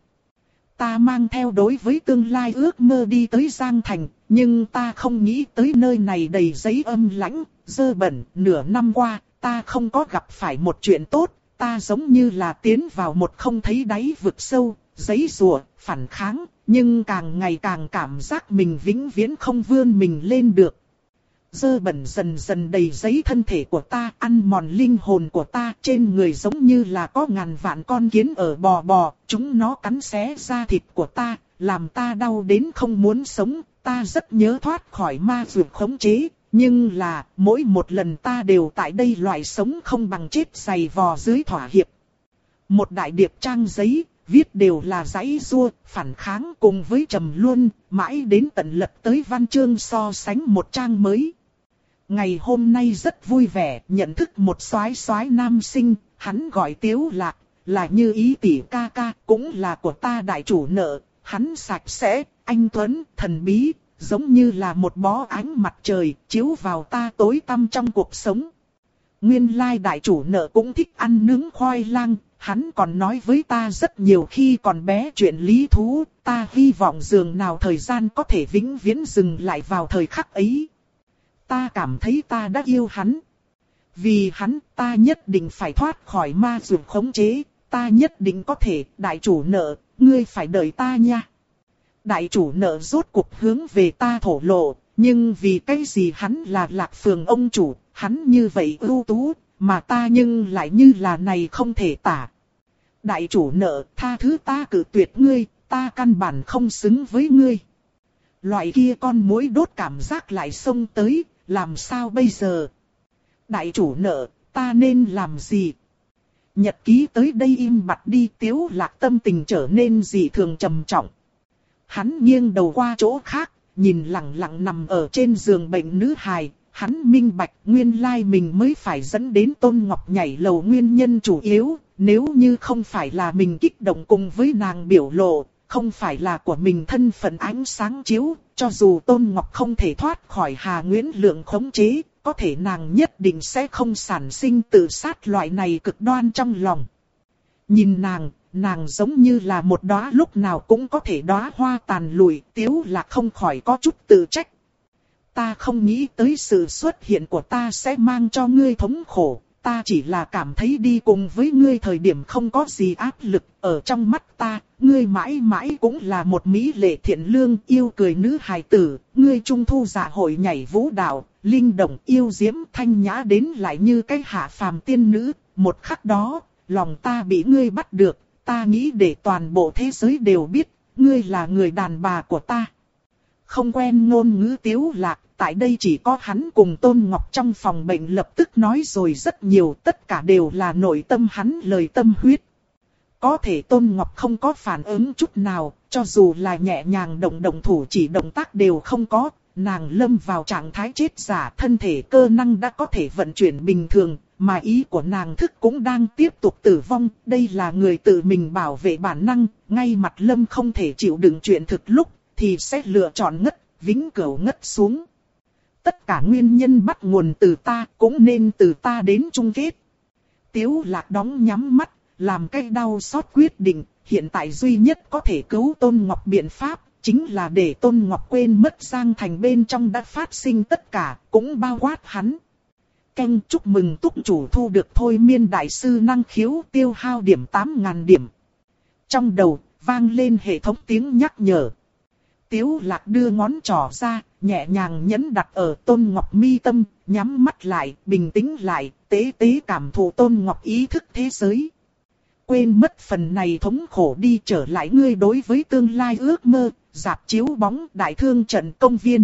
Ta mang theo đối với tương lai ước mơ đi tới Giang Thành, nhưng ta không nghĩ tới nơi này đầy giấy âm lãnh, dơ bẩn, nửa năm qua, ta không có gặp phải một chuyện tốt, ta giống như là tiến vào một không thấy đáy vực sâu, giấy rùa, phản kháng, nhưng càng ngày càng cảm giác mình vĩnh viễn không vươn mình lên được. Dơ bẩn dần dần đầy giấy thân thể của ta, ăn mòn linh hồn của ta, trên người giống như là có ngàn vạn con kiến ở bò bò, chúng nó cắn xé da thịt của ta, làm ta đau đến không muốn sống, ta rất nhớ thoát khỏi ma dược khống chế, nhưng là, mỗi một lần ta đều tại đây loại sống không bằng chết dày vò dưới thỏa hiệp. Một đại điệp trang giấy, viết đều là giấy rua, phản kháng cùng với trầm luôn, mãi đến tận lật tới văn chương so sánh một trang mới. Ngày hôm nay rất vui vẻ, nhận thức một soái soái nam sinh, hắn gọi tiếu lạc, là như ý tỷ ca ca, cũng là của ta đại chủ nợ, hắn sạch sẽ, anh Tuấn, thần bí, giống như là một bó ánh mặt trời, chiếu vào ta tối tăm trong cuộc sống nguyên lai đại chủ nợ cũng thích ăn nướng khoai lang, hắn còn nói với ta rất nhiều khi còn bé chuyện lý thú, ta hy vọng dường nào thời gian có thể vĩnh viễn dừng lại vào thời khắc ấy. Ta cảm thấy ta đã yêu hắn. Vì hắn ta nhất định phải thoát khỏi ma dược khống chế, ta nhất định có thể, đại chủ nợ, ngươi phải đợi ta nha. Đại chủ nợ rốt cuộc hướng về ta thổ lộ, nhưng vì cái gì hắn là lạc phường ông chủ, hắn như vậy ưu tú, mà ta nhưng lại như là này không thể tả. Đại chủ nợ tha thứ ta cử tuyệt ngươi, ta căn bản không xứng với ngươi. Loại kia con mối đốt cảm giác lại xông tới, làm sao bây giờ? Đại chủ nợ, ta nên làm gì? Nhật ký tới đây im bặt đi tiếu lạc tâm tình trở nên dị thường trầm trọng. Hắn nghiêng đầu qua chỗ khác, nhìn lặng lặng nằm ở trên giường bệnh nữ hài, hắn minh bạch nguyên lai mình mới phải dẫn đến Tôn Ngọc nhảy lầu nguyên nhân chủ yếu, nếu như không phải là mình kích động cùng với nàng biểu lộ, không phải là của mình thân phận ánh sáng chiếu, cho dù Tôn Ngọc không thể thoát khỏi Hà Nguyễn Lượng khống chế, có thể nàng nhất định sẽ không sản sinh tự sát loại này cực đoan trong lòng. Nhìn nàng, nàng giống như là một đóa lúc nào cũng có thể đóa hoa tàn lụi, tiếu là không khỏi có chút tự trách. Ta không nghĩ tới sự xuất hiện của ta sẽ mang cho ngươi thống khổ, ta chỉ là cảm thấy đi cùng với ngươi thời điểm không có gì áp lực, ở trong mắt ta, ngươi mãi mãi cũng là một mỹ lệ thiện lương yêu cười nữ hài tử, ngươi trung thu giả hội nhảy vũ đạo, linh động yêu diễm thanh nhã đến lại như cái hạ phàm tiên nữ, một khắc đó, lòng ta bị ngươi bắt được, ta nghĩ để toàn bộ thế giới đều biết, ngươi là người đàn bà của ta. Không quen ngôn ngữ tiếu lạc, tại đây chỉ có hắn cùng Tôn Ngọc trong phòng bệnh lập tức nói rồi rất nhiều, tất cả đều là nội tâm hắn lời tâm huyết. Có thể Tôn Ngọc không có phản ứng chút nào, cho dù là nhẹ nhàng động động thủ chỉ động tác đều không có, nàng lâm vào trạng thái chết giả thân thể cơ năng đã có thể vận chuyển bình thường, mà ý của nàng thức cũng đang tiếp tục tử vong, đây là người tự mình bảo vệ bản năng, ngay mặt lâm không thể chịu đựng chuyện thực lúc, thì sẽ lựa chọn ngất, vĩnh cửu ngất xuống. Tất cả nguyên nhân bắt nguồn từ ta, cũng nên từ ta đến chung kết. Tiếu lạc đóng nhắm mắt, làm cái đau xót quyết định, hiện tại duy nhất có thể cứu Tôn Ngọc biện pháp, chính là để Tôn Ngọc quên mất Giang Thành bên trong đã phát sinh tất cả, cũng bao quát hắn. Canh chúc mừng túc chủ thu được thôi miên đại sư năng khiếu tiêu hao điểm 8.000 điểm. Trong đầu, vang lên hệ thống tiếng nhắc nhở. Tiếu lạc đưa ngón trỏ ra, nhẹ nhàng nhấn đặt ở tôn ngọc mi tâm, nhắm mắt lại, bình tĩnh lại, tế tế cảm thụ tôn ngọc ý thức thế giới. Quên mất phần này thống khổ đi trở lại ngươi đối với tương lai ước mơ, dạp chiếu bóng đại thương trận công viên.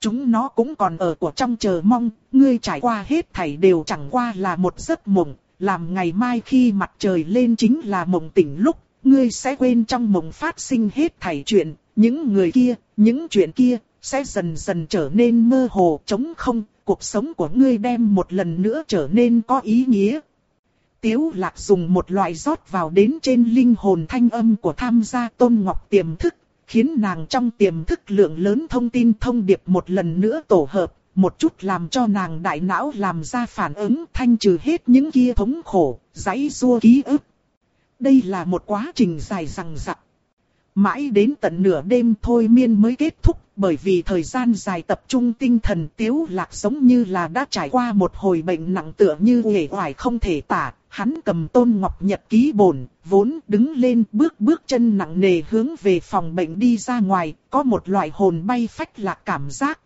Chúng nó cũng còn ở của trong chờ mong, ngươi trải qua hết thảy đều chẳng qua là một giấc mộng, làm ngày mai khi mặt trời lên chính là mộng tỉnh lúc, ngươi sẽ quên trong mộng phát sinh hết thảy chuyện, những người kia, những chuyện kia, sẽ dần dần trở nên mơ hồ, trống không, cuộc sống của ngươi đem một lần nữa trở nên có ý nghĩa. Tiếu lạc dùng một loại rót vào đến trên linh hồn thanh âm của tham gia tôn ngọc tiềm thức, khiến nàng trong tiềm thức lượng lớn thông tin thông điệp một lần nữa tổ hợp, một chút làm cho nàng đại não làm ra phản ứng thanh trừ hết những kia thống khổ, giấy rua ký ức. Đây là một quá trình dài dằng dặc. Mãi đến tận nửa đêm thôi miên mới kết thúc, bởi vì thời gian dài tập trung tinh thần tiếu lạc giống như là đã trải qua một hồi bệnh nặng tựa như nghề hoài không thể tả. Hắn cầm tôn ngọc nhật ký bổn, vốn đứng lên bước bước chân nặng nề hướng về phòng bệnh đi ra ngoài, có một loại hồn bay phách lạc cảm giác.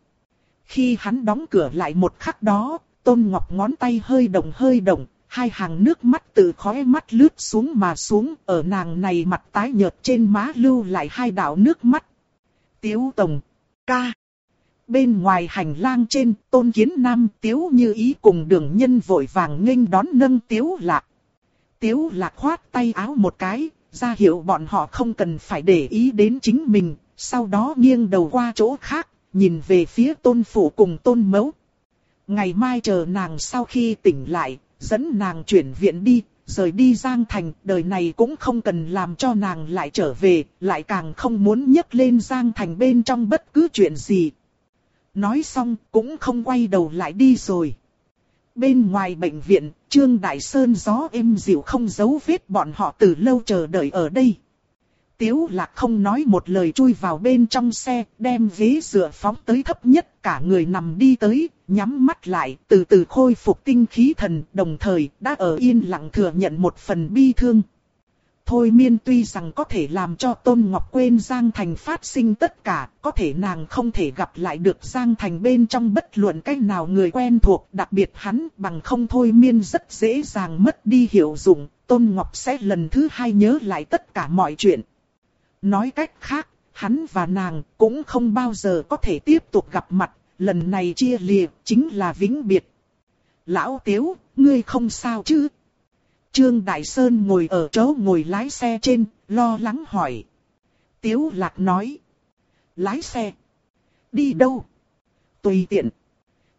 Khi hắn đóng cửa lại một khắc đó, tôn ngọc ngón tay hơi động hơi động, hai hàng nước mắt từ khóe mắt lướt xuống mà xuống, ở nàng này mặt tái nhợt trên má lưu lại hai đạo nước mắt. Tiếu Tổng, ca. Bên ngoài hành lang trên, tôn kiến nam tiếu như ý cùng đường nhân vội vàng nghênh đón nâng tiếu lạc. Tiếu lạc khoát tay áo một cái, ra hiệu bọn họ không cần phải để ý đến chính mình, sau đó nghiêng đầu qua chỗ khác, nhìn về phía tôn phủ cùng tôn mẫu. Ngày mai chờ nàng sau khi tỉnh lại, dẫn nàng chuyển viện đi, rời đi Giang Thành, đời này cũng không cần làm cho nàng lại trở về, lại càng không muốn nhấc lên Giang Thành bên trong bất cứ chuyện gì. Nói xong cũng không quay đầu lại đi rồi. Bên ngoài bệnh viện, Trương Đại Sơn gió êm dịu không giấu vết bọn họ từ lâu chờ đợi ở đây. Tiếu lạc không nói một lời chui vào bên trong xe, đem ghế dựa phóng tới thấp nhất, cả người nằm đi tới, nhắm mắt lại, từ từ khôi phục tinh khí thần, đồng thời đã ở yên lặng thừa nhận một phần bi thương. Thôi miên tuy rằng có thể làm cho Tôn Ngọc quên Giang Thành phát sinh tất cả, có thể nàng không thể gặp lại được Giang Thành bên trong bất luận cách nào người quen thuộc, đặc biệt hắn bằng không thôi miên rất dễ dàng mất đi hiệu dụng, Tôn Ngọc sẽ lần thứ hai nhớ lại tất cả mọi chuyện. Nói cách khác, hắn và nàng cũng không bao giờ có thể tiếp tục gặp mặt, lần này chia lìa chính là vĩnh biệt. Lão Tiếu, ngươi không sao chứ? Trương Đại Sơn ngồi ở chỗ ngồi lái xe trên, lo lắng hỏi. Tiếu Lạc nói. Lái xe. Đi đâu? Tùy tiện.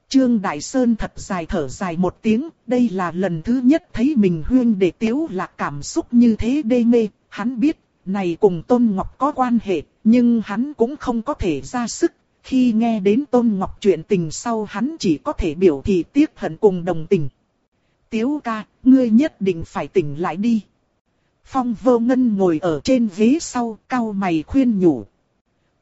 Trương Đại Sơn thật dài thở dài một tiếng, đây là lần thứ nhất thấy mình huyên để Tiếu Lạc cảm xúc như thế đê mê, hắn biết, này cùng Tôn Ngọc có quan hệ, nhưng hắn cũng không có thể ra sức. Khi nghe đến Tôn Ngọc chuyện tình sau hắn chỉ có thể biểu thị tiếc hận cùng đồng tình. Tiếu ca, ngươi nhất định phải tỉnh lại đi. Phong vô ngân ngồi ở trên ghế sau, cao mày khuyên nhủ.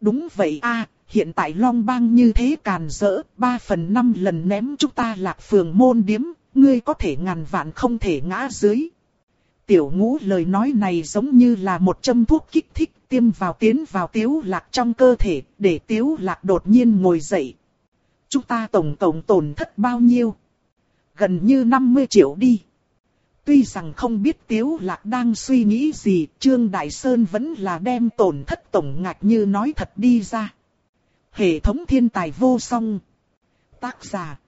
Đúng vậy a, hiện tại long bang như thế càn rỡ, ba phần năm lần ném chúng ta lạc phường môn điếm, ngươi có thể ngàn vạn không thể ngã dưới. Tiểu ngũ lời nói này giống như là một châm thuốc kích thích tiêm vào tiến vào tiếu lạc trong cơ thể, để tiếu lạc đột nhiên ngồi dậy. Chúng ta tổng tổng tổn thất bao nhiêu? gần như 50 triệu đi. Tuy rằng không biết Tiếu Lạc đang suy nghĩ gì, Trương Đại Sơn vẫn là đem tổn thất tổng ngạch như nói thật đi ra. Hệ thống thiên tài vô song. Tác giả.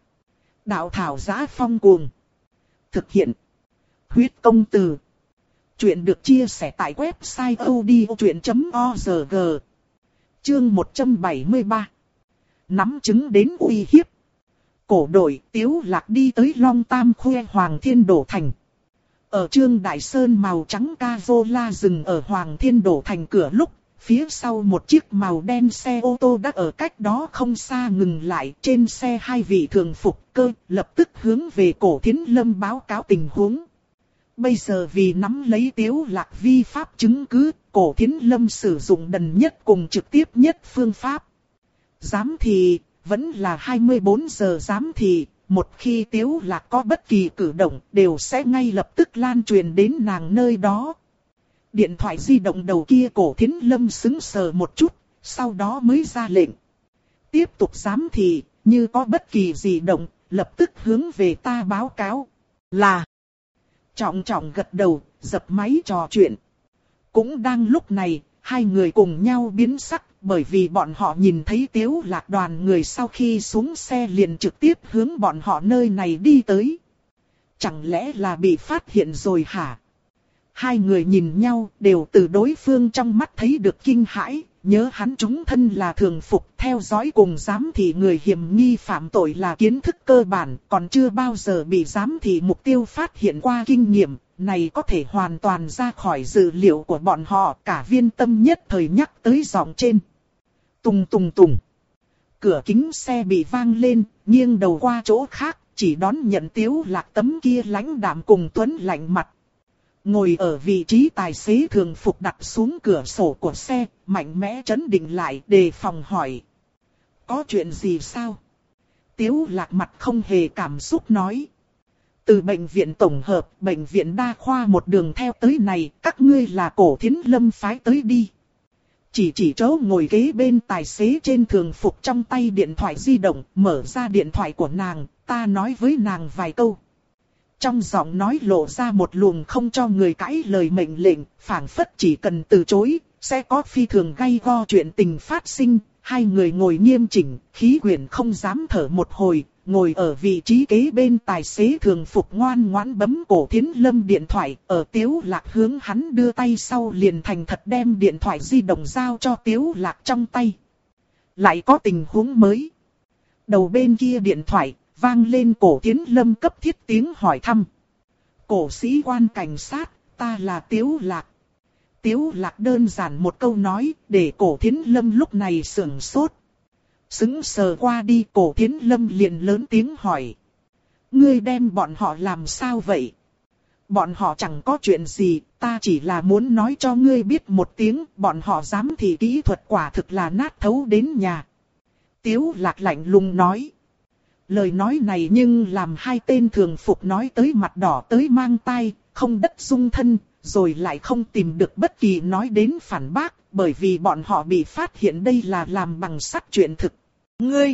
Đạo thảo giá phong cuồng. Thực hiện. Huyết công từ. Chuyện được chia sẻ tại website odchuyện.org. Chương 173. Nắm chứng đến uy hiếp cổ đội tiếu lạc đi tới Long Tam Khuê Hoàng Thiên Đổ Thành. Ở Trương Đại Sơn màu trắng ca vô la dừng ở Hoàng Thiên Đổ Thành cửa lúc, phía sau một chiếc màu đen xe ô tô đã ở cách đó không xa ngừng lại trên xe hai vị thường phục cơ, lập tức hướng về cổ thiến lâm báo cáo tình huống. Bây giờ vì nắm lấy tiếu lạc vi pháp chứng cứ, cổ thiến lâm sử dụng đần nhất cùng trực tiếp nhất phương pháp. giám thị vẫn là 24 giờ giám thị, một khi tiếu lạc có bất kỳ cử động đều sẽ ngay lập tức lan truyền đến nàng nơi đó. Điện thoại di động đầu kia cổ thiến lâm xứng sờ một chút, sau đó mới ra lệnh. Tiếp tục giám thị, như có bất kỳ gì động, lập tức hướng về ta báo cáo. Là. Trọng trọng gật đầu, dập máy trò chuyện. Cũng đang lúc này, hai người cùng nhau biến sắc, bởi vì bọn họ nhìn thấy tiếu lạc đoàn người sau khi xuống xe liền trực tiếp hướng bọn họ nơi này đi tới. Chẳng lẽ là bị phát hiện rồi hả? Hai người nhìn nhau đều từ đối phương trong mắt thấy được kinh hãi, nhớ hắn chúng thân là thường phục theo dõi cùng giám thị người hiểm nghi phạm tội là kiến thức cơ bản, còn chưa bao giờ bị giám thị mục tiêu phát hiện qua kinh nghiệm, này có thể hoàn toàn ra khỏi dữ liệu của bọn họ, cả viên tâm nhất thời nhắc tới giọng trên. Tùng tùng tùng. Cửa kính xe bị vang lên, nghiêng đầu qua chỗ khác, chỉ đón nhận tiếu lạc tấm kia lãnh đạm cùng tuấn lạnh mặt. Ngồi ở vị trí tài xế thường phục đặt xuống cửa sổ của xe, mạnh mẽ chấn định lại đề phòng hỏi. Có chuyện gì sao? Tiếu lạc mặt không hề cảm xúc nói. Từ bệnh viện tổng hợp, bệnh viện đa khoa một đường theo tới này, các ngươi là cổ thiến lâm phái tới đi. Chỉ chỉ chỗ ngồi ghế bên tài xế trên thường phục trong tay điện thoại di động, mở ra điện thoại của nàng, ta nói với nàng vài câu. Trong giọng nói lộ ra một luồng không cho người cãi lời mệnh lệnh, phảng phất chỉ cần từ chối, sẽ có phi thường gây go chuyện tình phát sinh. Hai người ngồi nghiêm chỉnh, khí quyển không dám thở một hồi, ngồi ở vị trí kế bên tài xế thường phục ngoan ngoãn bấm cổ thiến lâm điện thoại, ở tiếu lạc hướng hắn đưa tay sau liền thành thật đem điện thoại di động giao cho tiếu lạc trong tay. Lại có tình huống mới. Đầu bên kia điện thoại, vang lên cổ tiến lâm cấp thiết tiếng hỏi thăm. Cổ sĩ quan cảnh sát, ta là tiếu lạc. Tiếu lạc đơn giản một câu nói, để cổ tiến lâm lúc này sưởng sốt. Xứng sờ qua đi cổ tiến lâm liền lớn tiếng hỏi. Ngươi đem bọn họ làm sao vậy? Bọn họ chẳng có chuyện gì, ta chỉ là muốn nói cho ngươi biết một tiếng, bọn họ dám thì kỹ thuật quả thực là nát thấu đến nhà. Tiếu lạc lạnh lùng nói. Lời nói này nhưng làm hai tên thường phục nói tới mặt đỏ tới mang tay, không đất dung thân, rồi lại không tìm được bất kỳ nói đến phản bác, bởi vì bọn họ bị phát hiện đây là làm bằng sắt chuyện thực. Ngươi!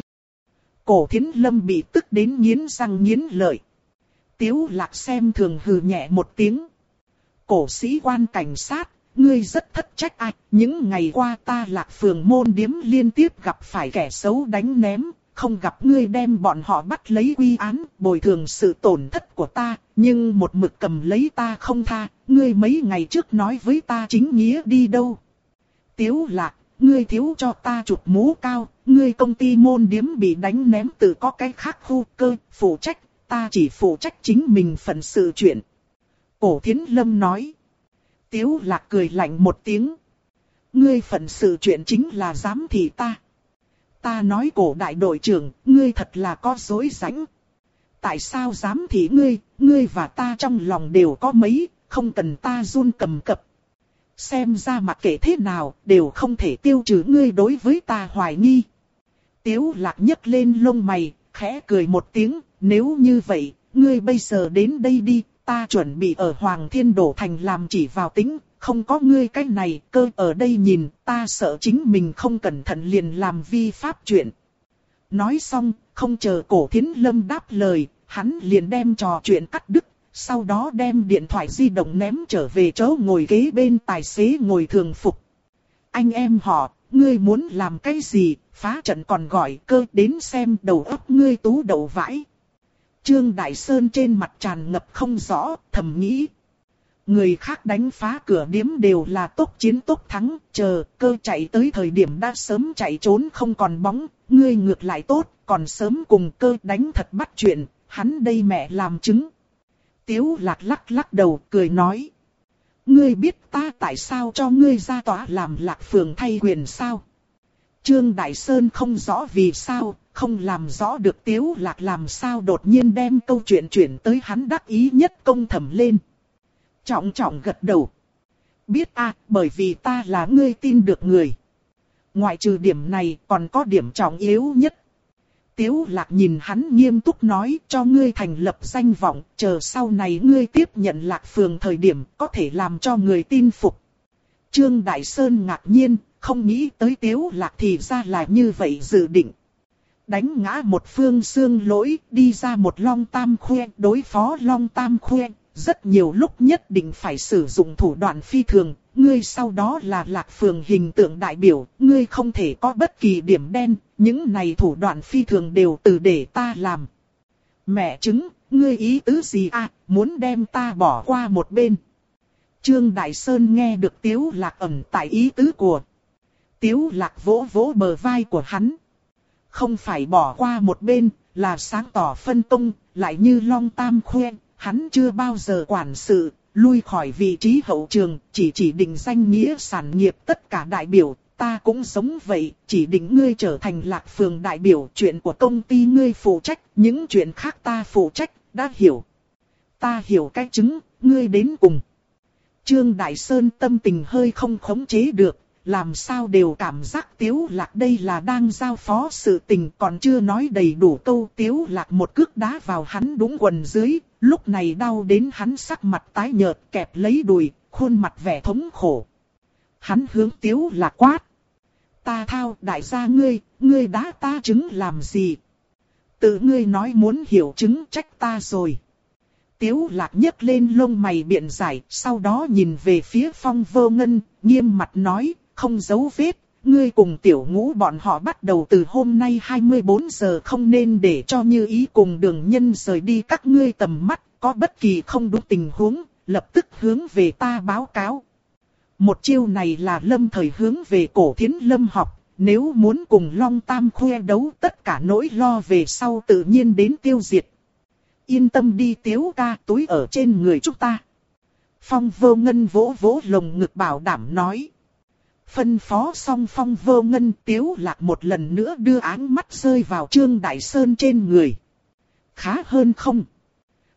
Cổ thiến lâm bị tức đến nghiến răng nghiến lợi. Tiếu lạc xem thường hừ nhẹ một tiếng. Cổ sĩ quan cảnh sát, ngươi rất thất trách ai, những ngày qua ta lạc phường môn điếm liên tiếp gặp phải kẻ xấu đánh ném, không gặp ngươi đem bọn họ bắt lấy quy án, bồi thường sự tổn thất của ta, nhưng một mực cầm lấy ta không tha, ngươi mấy ngày trước nói với ta chính nghĩa đi đâu. Tiếu lạc, ngươi thiếu cho ta chụp mũ cao, ngươi công ty môn điếm bị đánh ném từ có cái khác khu cơ, phụ trách, ta chỉ phụ trách chính mình phần sự chuyện. Cổ thiến lâm nói. Tiếu lạc cười lạnh một tiếng. Ngươi phận sự chuyện chính là giám thị ta. Ta nói cổ đại đội trưởng, ngươi thật là có dối rãnh. Tại sao dám thị ngươi, ngươi và ta trong lòng đều có mấy, không cần ta run cầm cập. Xem ra mặt kể thế nào, đều không thể tiêu trừ ngươi đối với ta hoài nghi. Tiếu lạc nhấc lên lông mày, khẽ cười một tiếng, nếu như vậy, ngươi bây giờ đến đây đi, ta chuẩn bị ở Hoàng Thiên Đổ Thành làm chỉ vào tính, không có ngươi cái này, cơ ở đây nhìn, ta sợ chính mình không cẩn thận liền làm vi pháp chuyện. Nói xong, không chờ cổ thiến lâm đáp lời, hắn liền đem trò chuyện cắt đứt, sau đó đem điện thoại di động ném trở về chỗ ngồi ghế bên tài xế ngồi thường phục. Anh em họ, ngươi muốn làm cái gì, phá trận còn gọi cơ đến xem đầu óc ngươi tú đầu vãi. Trương Đại Sơn trên mặt tràn ngập không rõ, thầm nghĩ. Người khác đánh phá cửa điếm đều là tốc chiến tốc thắng, chờ cơ chạy tới thời điểm đã sớm chạy trốn không còn bóng, ngươi ngược lại tốt, còn sớm cùng cơ đánh thật bắt chuyện, hắn đây mẹ làm chứng. Tiếu lạc lắc lắc đầu cười nói. Ngươi biết ta tại sao cho ngươi ra tòa làm lạc phường thay quyền sao? Trương Đại Sơn không rõ vì sao, không làm rõ được Tiếu Lạc làm sao đột nhiên đem câu chuyện chuyển tới hắn đắc ý nhất công thẩm lên. Trọng trọng gật đầu. Biết a bởi vì ta là ngươi tin được người. Ngoại trừ điểm này còn có điểm trọng yếu nhất. Tiếu lạc nhìn hắn nghiêm túc nói cho ngươi thành lập danh vọng, chờ sau này ngươi tiếp nhận lạc phường thời điểm có thể làm cho người tin phục. Trương Đại Sơn ngạc nhiên, không nghĩ tới tiếu lạc thì ra là như vậy dự định. Đánh ngã một phương xương lỗi, đi ra một long tam khuê, đối phó long tam khuê, rất nhiều lúc nhất định phải sử dụng thủ đoạn phi thường, ngươi sau đó là lạc phường hình tượng đại biểu, ngươi không thể có bất kỳ điểm đen, những này thủ đoạn phi thường đều từ để ta làm. Mẹ chứng, ngươi ý tứ gì à, muốn đem ta bỏ qua một bên. Trương Đại Sơn nghe được tiếu lạc ẩn tại ý tứ của. Tiếu lạc vỗ vỗ bờ vai của hắn. Không phải bỏ qua một bên, là sáng tỏ phân tung, lại như long tam khuyên, hắn chưa bao giờ quản sự, lui khỏi vị trí hậu trường, chỉ chỉ định danh nghĩa sản nghiệp tất cả đại biểu, ta cũng sống vậy, chỉ định ngươi trở thành lạc phường đại biểu, chuyện của công ty ngươi phụ trách, những chuyện khác ta phụ trách, đã hiểu. Ta hiểu cái chứng, ngươi đến cùng. Trương Đại Sơn tâm tình hơi không khống chế được, làm sao đều cảm giác tiếu lạc đây là đang giao phó sự tình còn chưa nói đầy đủ câu tiếu lạc một cước đá vào hắn đúng quần dưới, lúc này đau đến hắn sắc mặt tái nhợt kẹp lấy đùi, khuôn mặt vẻ thống khổ. Hắn hướng tiếu lạc quát. Ta thao đại gia ngươi, ngươi đá ta chứng làm gì? Tự ngươi nói muốn hiểu chứng trách ta rồi. Tiếu lạc nhấc lên lông mày biện giải, sau đó nhìn về phía phong vô ngân, nghiêm mặt nói, không giấu vết, ngươi cùng tiểu ngũ bọn họ bắt đầu từ hôm nay 24 giờ không nên để cho như ý cùng đường nhân rời đi các ngươi tầm mắt, có bất kỳ không đúng tình huống, lập tức hướng về ta báo cáo. Một chiêu này là lâm thời hướng về cổ thiến lâm học, nếu muốn cùng Long Tam khoe đấu tất cả nỗi lo về sau tự nhiên đến tiêu diệt. Yên tâm đi tiếu ca túi ở trên người chúng ta. Phong vô ngân vỗ vỗ lồng ngực bảo đảm nói. Phân phó song phong vô ngân tiếu lạc một lần nữa đưa áng mắt rơi vào Trương Đại Sơn trên người. khá hơn không?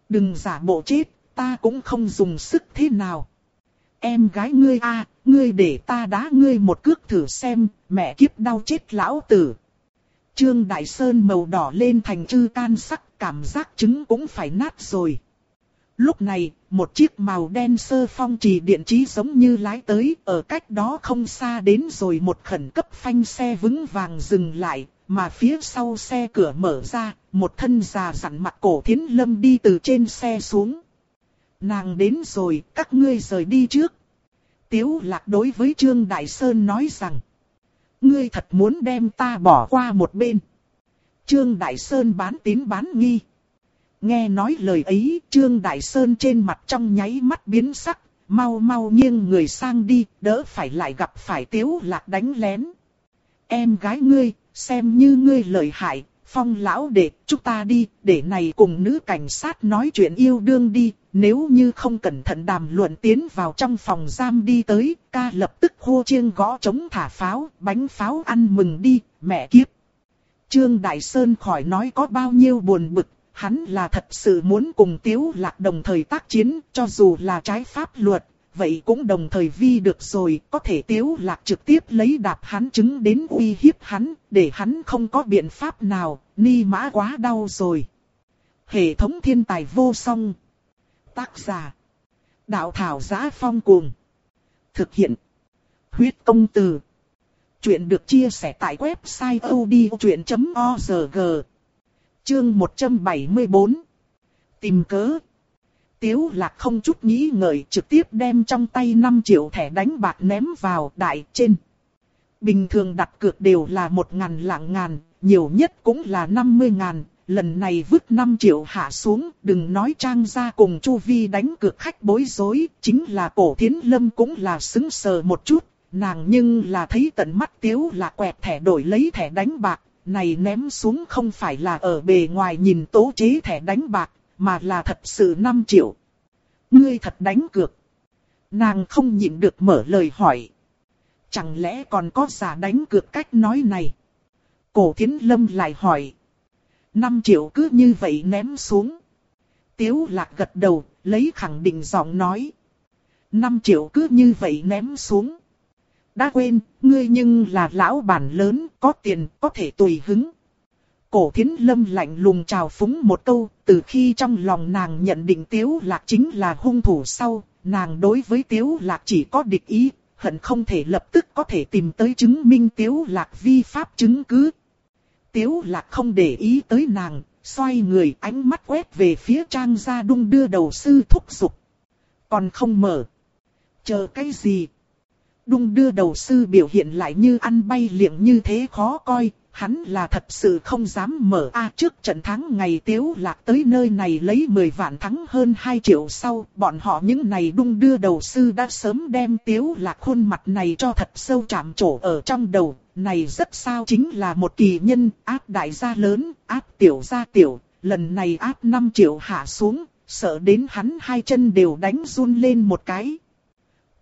Đừng giả bộ chết, ta cũng không dùng sức thế nào. Em gái ngươi a, ngươi để ta đá ngươi một cước thử xem, mẹ kiếp đau chết lão tử. Trương Đại Sơn màu đỏ lên thành chư can sắc, cảm giác trứng cũng phải nát rồi. Lúc này, một chiếc màu đen sơ phong trì điện trí giống như lái tới, ở cách đó không xa đến rồi một khẩn cấp phanh xe vững vàng dừng lại, mà phía sau xe cửa mở ra, một thân già dặn mặt cổ thiến lâm đi từ trên xe xuống. Nàng đến rồi, các ngươi rời đi trước. Tiếu lạc đối với Trương Đại Sơn nói rằng, ngươi thật muốn đem ta bỏ qua một bên. Trương Đại Sơn bán tín bán nghi. Nghe nói lời ấy, Trương Đại Sơn trên mặt trong nháy mắt biến sắc, mau mau nghiêng người sang đi, đỡ phải lại gặp phải Tiếu Lạc đánh lén. Em gái ngươi, xem như ngươi lợi hại, phong lão đệ, chúng ta đi, để này cùng nữ cảnh sát nói chuyện yêu đương đi, nếu như không cẩn thận đàm luận tiến vào trong phòng giam đi tới, ca lập tức hô chiêng gõ chống thả pháo, bánh pháo ăn mừng đi, mẹ kiếp. Trương Đại Sơn khỏi nói có bao nhiêu buồn bực, hắn là thật sự muốn cùng Tiếu Lạc đồng thời tác chiến, cho dù là trái pháp luật, vậy cũng đồng thời vi được rồi, có thể Tiếu Lạc trực tiếp lấy đạp hắn chứng đến uy hiếp hắn, để hắn không có biện pháp nào, ni mã quá đau rồi. Hệ thống thiên tài vô song. Tác giả. Đạo thảo giá phong cuồng. Thực hiện. Huyết công từ. Chuyện được chia sẻ tại website odchuyện.org. Chương 174. Tìm cớ. Tiếu lạc không chút nghĩ ngợi trực tiếp đem trong tay 5 triệu thẻ đánh bạc ném vào đại trên. Bình thường đặt cược đều là một ngàn lạng ngàn, nhiều nhất cũng là 50 ngàn, lần này vứt 5 triệu hạ xuống, đừng nói trang ra cùng Chu Vi đánh cược khách bối rối, chính là cổ thiến lâm cũng là xứng sờ một chút, nàng nhưng là thấy tận mắt tiếu là quẹt thẻ đổi lấy thẻ đánh bạc, này ném xuống không phải là ở bề ngoài nhìn tố chế thẻ đánh bạc, mà là thật sự 5 triệu. Ngươi thật đánh cược. Nàng không nhịn được mở lời hỏi. Chẳng lẽ còn có giả đánh cược cách nói này? Cổ thiến lâm lại hỏi. 5 triệu cứ như vậy ném xuống. Tiếu lạc gật đầu, lấy khẳng định giọng nói. 5 triệu cứ như vậy ném xuống. Đã quên, ngươi nhưng là lão bản lớn, có tiền, có thể tùy hứng. Cổ thiến lâm lạnh lùng chào phúng một câu, từ khi trong lòng nàng nhận định tiếu lạc chính là hung thủ sau, nàng đối với tiếu lạc chỉ có địch ý, hận không thể lập tức có thể tìm tới chứng minh tiếu lạc vi pháp chứng cứ. Tiếu lạc không để ý tới nàng, xoay người ánh mắt quét về phía trang gia đung đưa đầu sư thúc giục. Còn không mở. Chờ cái gì? Đung đưa đầu sư biểu hiện lại như ăn bay liệng như thế khó coi, hắn là thật sự không dám mở a trước trận thắng ngày tiếu lạc tới nơi này lấy 10 vạn thắng hơn 2 triệu sau, bọn họ những này đung đưa đầu sư đã sớm đem tiếu lạc khuôn mặt này cho thật sâu chạm trổ ở trong đầu, này rất sao chính là một kỳ nhân, áp đại gia lớn, áp tiểu gia tiểu, lần này áp 5 triệu hạ xuống, sợ đến hắn hai chân đều đánh run lên một cái.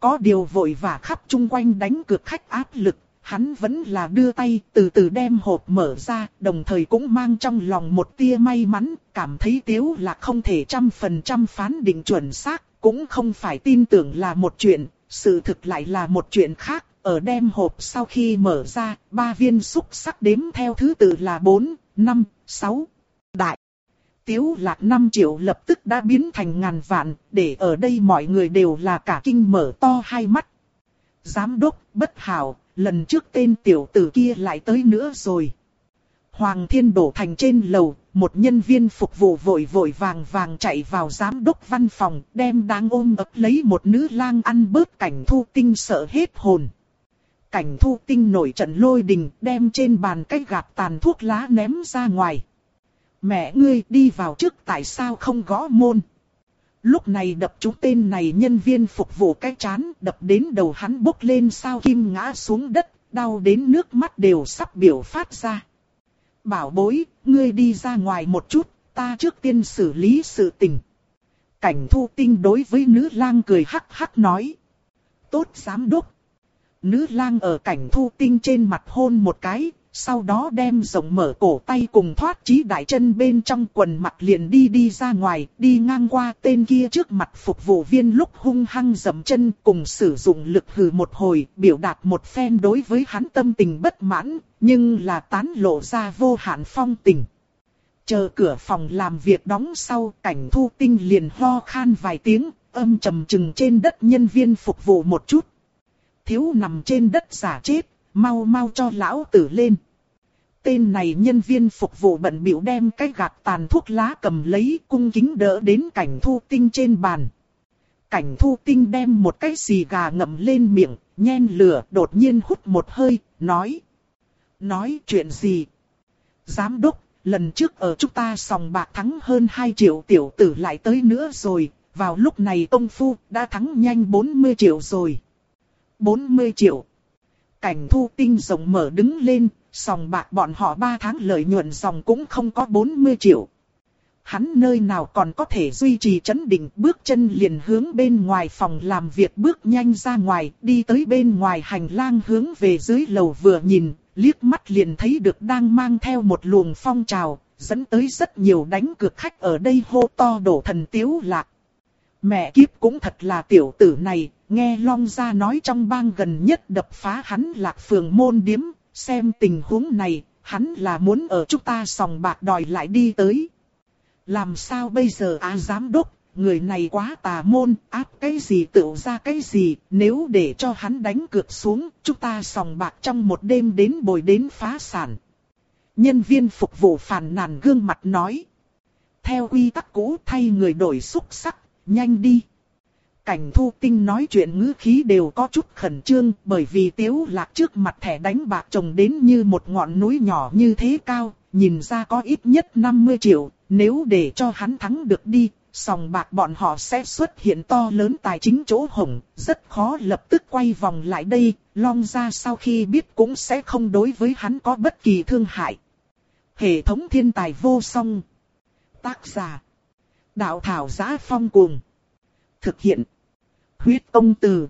Có điều vội vã khắp chung quanh đánh cược khách áp lực, hắn vẫn là đưa tay từ từ đem hộp mở ra, đồng thời cũng mang trong lòng một tia may mắn, cảm thấy tiếu là không thể trăm phần trăm phán định chuẩn xác, cũng không phải tin tưởng là một chuyện, sự thực lại là một chuyện khác. Ở đem hộp sau khi mở ra, ba viên xúc sắc đếm theo thứ tự là 4, 5, 6. Đại. Tiếu lạc 5 triệu lập tức đã biến thành ngàn vạn, để ở đây mọi người đều là cả kinh mở to hai mắt. Giám đốc, bất hảo, lần trước tên tiểu tử kia lại tới nữa rồi. Hoàng thiên đổ thành trên lầu, một nhân viên phục vụ vội vội vàng vàng chạy vào giám đốc văn phòng, đem đang ôm ấp lấy một nữ lang ăn bớt cảnh thu tinh sợ hết hồn. Cảnh thu tinh nổi trận lôi đình, đem trên bàn cái gạt tàn thuốc lá ném ra ngoài. Mẹ ngươi đi vào trước tại sao không gõ môn? Lúc này đập chúng tên này nhân viên phục vụ cái chán, đập đến đầu hắn bốc lên sao kim ngã xuống đất, đau đến nước mắt đều sắp biểu phát ra. Bảo bối, ngươi đi ra ngoài một chút, ta trước tiên xử lý sự tình. Cảnh thu tinh đối với nữ lang cười hắc hắc nói. Tốt giám đốc. Nữ lang ở cảnh thu tinh trên mặt hôn một cái, sau đó đem rộng mở cổ tay cùng thoát chí đại chân bên trong quần mặt liền đi đi ra ngoài, đi ngang qua tên kia trước mặt phục vụ viên lúc hung hăng dậm chân cùng sử dụng lực hừ một hồi, biểu đạt một phen đối với hắn tâm tình bất mãn, nhưng là tán lộ ra vô hạn phong tình. Chờ cửa phòng làm việc đóng sau, cảnh thu tinh liền ho khan vài tiếng, âm trầm trừng trên đất nhân viên phục vụ một chút. Thiếu nằm trên đất giả chết, mau mau cho lão tử lên. Tên này nhân viên phục vụ bận biểu đem cái gạt tàn thuốc lá cầm lấy cung kính đỡ đến cảnh thu tinh trên bàn. Cảnh thu tinh đem một cái xì gà ngậm lên miệng, nhen lửa đột nhiên hút một hơi, nói. Nói chuyện gì? Giám đốc, lần trước ở chúng ta sòng bạc thắng hơn 2 triệu tiểu tử lại tới nữa rồi, vào lúc này công phu đã thắng nhanh 40 triệu rồi. 40 triệu. Cảnh thu tinh rộng mở đứng lên, sòng bạc bọn họ 3 tháng lợi nhuận dòng cũng không có 40 triệu. Hắn nơi nào còn có thể duy trì chấn định bước chân liền hướng bên ngoài phòng làm việc bước nhanh ra ngoài, đi tới bên ngoài hành lang hướng về dưới lầu vừa nhìn, liếc mắt liền thấy được đang mang theo một luồng phong trào, dẫn tới rất nhiều đánh cược khách ở đây hô to đổ thần tiếu lạc. Mẹ kiếp cũng thật là tiểu tử này, nghe Long Gia nói trong bang gần nhất đập phá hắn lạc phường môn điếm, xem tình huống này, hắn là muốn ở chúng ta sòng bạc đòi lại đi tới. Làm sao bây giờ á giám đốc, người này quá tà môn, áp cái gì tự ra cái gì, nếu để cho hắn đánh cược xuống, chúng ta sòng bạc trong một đêm đến bồi đến phá sản. Nhân viên phục vụ phàn nàn gương mặt nói. Theo quy tắc cũ thay người đổi xúc sắc, nhanh đi. Cảnh thu tinh nói chuyện ngữ khí đều có chút khẩn trương bởi vì tiếu lạc trước mặt thẻ đánh bạc trồng đến như một ngọn núi nhỏ như thế cao, nhìn ra có ít nhất 50 triệu, nếu để cho hắn thắng được đi, sòng bạc bọn họ sẽ xuất hiện to lớn tài chính chỗ hổng, rất khó lập tức quay vòng lại đây, long ra sau khi biết cũng sẽ không đối với hắn có bất kỳ thương hại. Hệ thống thiên tài vô song. Tác giả. Đạo thảo giá phong cuồng. Thực hiện. Huyết công từ.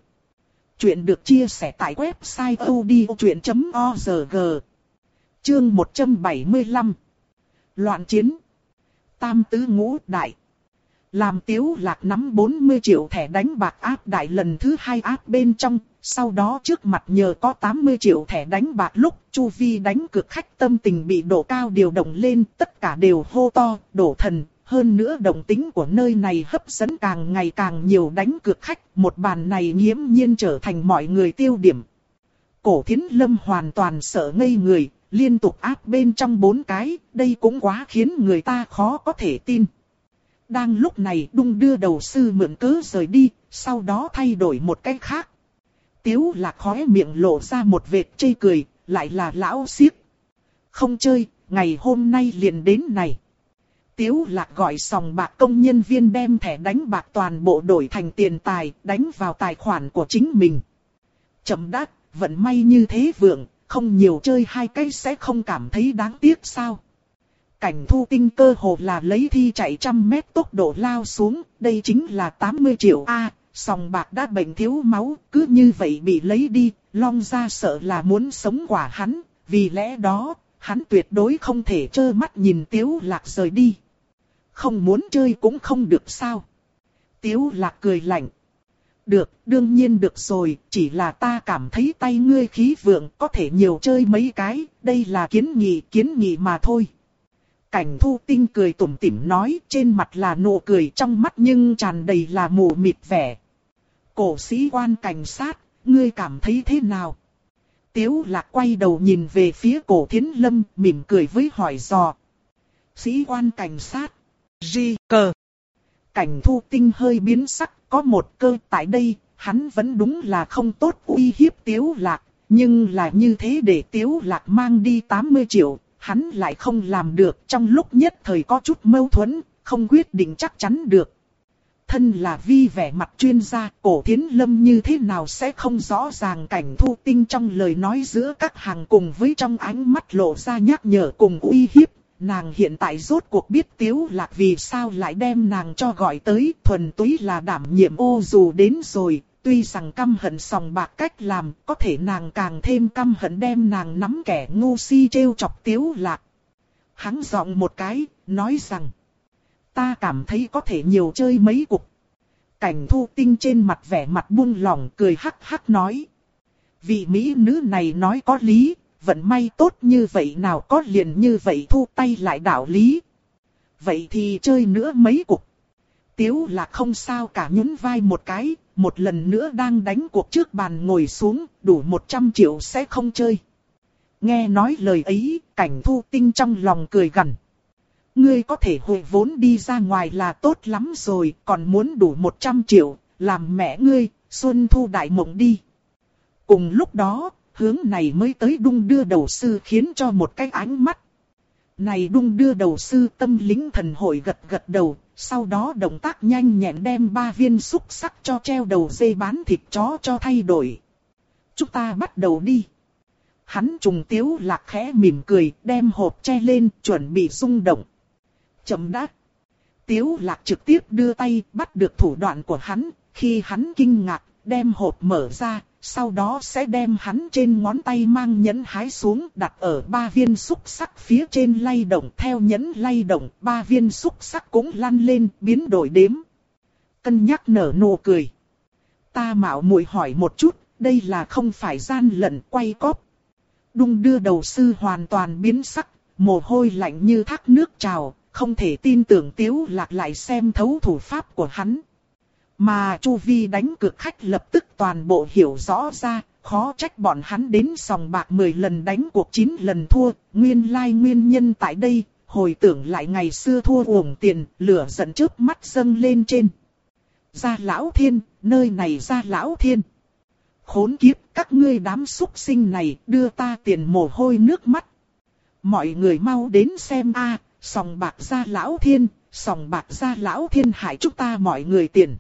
Chuyện được chia sẻ tại website odchuyện.org. Chương 175. Loạn chiến. Tam tứ ngũ đại. Làm tiếu lạc nắm 40 triệu thẻ đánh bạc áp đại lần thứ hai áp bên trong, sau đó trước mặt nhờ có 80 triệu thẻ đánh bạc lúc Chu Vi đánh cược khách tâm tình bị độ cao điều động lên, tất cả đều hô to, đổ thần, hơn nữa động tính của nơi này hấp dẫn càng ngày càng nhiều đánh cược khách, một bàn này nghiễm nhiên trở thành mọi người tiêu điểm. Cổ thiến lâm hoàn toàn sợ ngây người, liên tục áp bên trong bốn cái, đây cũng quá khiến người ta khó có thể tin. Đang lúc này đung đưa đầu sư mượn cớ rời đi, sau đó thay đổi một cách khác. Tiếu là khóe miệng lộ ra một vệt chây cười, lại là lão siếc. Không chơi, ngày hôm nay liền đến này. Tiếu lạc gọi sòng bạc công nhân viên đem thẻ đánh bạc toàn bộ đổi thành tiền tài, đánh vào tài khoản của chính mình. Chậm đắt, vận may như thế vượng, không nhiều chơi hai cái sẽ không cảm thấy đáng tiếc sao. Cảnh thu tinh cơ hồ là lấy thi chạy trăm mét tốc độ lao xuống, đây chính là 80 triệu A, sòng bạc đã bệnh thiếu máu, cứ như vậy bị lấy đi, long ra sợ là muốn sống quả hắn, vì lẽ đó, hắn tuyệt đối không thể trơ mắt nhìn tiếu lạc rời đi. Không muốn chơi cũng không được sao. Tiếu lạc cười lạnh. Được, đương nhiên được rồi, chỉ là ta cảm thấy tay ngươi khí vượng có thể nhiều chơi mấy cái, đây là kiến nghị, kiến nghị mà thôi. Cảnh thu tinh cười tủm tỉm nói trên mặt là nụ cười trong mắt nhưng tràn đầy là mù mịt vẻ. Cổ sĩ quan cảnh sát, ngươi cảm thấy thế nào? Tiếu lạc quay đầu nhìn về phía cổ thiến lâm mỉm cười với hỏi dò. Sĩ quan cảnh sát. Di cờ. Cảnh thu tinh hơi biến sắc, có một cơ tại đây, hắn vẫn đúng là không tốt uy hiếp tiếu lạc, nhưng là như thế để tiếu lạc mang đi 80 triệu, hắn lại không làm được trong lúc nhất thời có chút mâu thuẫn, không quyết định chắc chắn được. Thân là vi vẻ mặt chuyên gia, cổ thiến lâm như thế nào sẽ không rõ ràng cảnh thu tinh trong lời nói giữa các hàng cùng với trong ánh mắt lộ ra nhắc nhở cùng uy hiếp, Nàng hiện tại rốt cuộc biết tiếu lạc vì sao lại đem nàng cho gọi tới thuần túy là đảm nhiệm ô dù đến rồi, tuy rằng căm hận sòng bạc cách làm, có thể nàng càng thêm căm hận đem nàng nắm kẻ ngu si trêu chọc tiếu lạc. Hắn giọng một cái, nói rằng, ta cảm thấy có thể nhiều chơi mấy cục. Cảnh thu tinh trên mặt vẻ mặt buông lỏng cười hắc hắc nói. Vị Mỹ nữ này nói có lý, vận may tốt như vậy nào có liền như vậy thu tay lại đạo lý. Vậy thì chơi nữa mấy cục. Tiếu là không sao cả nhún vai một cái, một lần nữa đang đánh cuộc trước bàn ngồi xuống, đủ 100 triệu sẽ không chơi. Nghe nói lời ấy, cảnh thu tinh trong lòng cười gằn. Ngươi có thể hồi vốn đi ra ngoài là tốt lắm rồi, còn muốn đủ 100 triệu, làm mẹ ngươi, xuân thu đại mộng đi. Cùng lúc đó, hướng này mới tới đung đưa đầu sư khiến cho một cái ánh mắt. Này đung đưa đầu sư tâm lính thần hội gật gật đầu, sau đó động tác nhanh nhẹn đem ba viên xúc sắc cho treo đầu dây bán thịt chó cho thay đổi. Chúng ta bắt đầu đi. Hắn trùng tiếu lạc khẽ mỉm cười, đem hộp che lên, chuẩn bị rung động. Chậm đát. Tiếu lạc trực tiếp đưa tay, bắt được thủ đoạn của hắn, khi hắn kinh ngạc, đem hộp mở ra, sau đó sẽ đem hắn trên ngón tay mang nhẫn hái xuống đặt ở ba viên xúc sắc phía trên lay động theo nhẫn lay động ba viên xúc sắc cũng lăn lên biến đổi đếm. Cân nhắc nở nụ cười. Ta mạo muội hỏi một chút, đây là không phải gian lận quay cóp. Đung đưa đầu sư hoàn toàn biến sắc, mồ hôi lạnh như thác nước trào, không thể tin tưởng tiếu lạc lại xem thấu thủ pháp của hắn. Mà Chu Vi đánh cược khách lập tức toàn bộ hiểu rõ ra, khó trách bọn hắn đến sòng bạc 10 lần đánh cuộc 9 lần thua, nguyên lai nguyên nhân tại đây, hồi tưởng lại ngày xưa thua uổng tiền, lửa giận trước mắt dâng lên trên. Gia lão thiên, nơi này gia lão thiên. Khốn kiếp, các ngươi đám súc sinh này đưa ta tiền mồ hôi nước mắt. Mọi người mau đến xem a, sòng bạc gia lão thiên, sòng bạc gia lão thiên hại chúng ta mọi người tiền.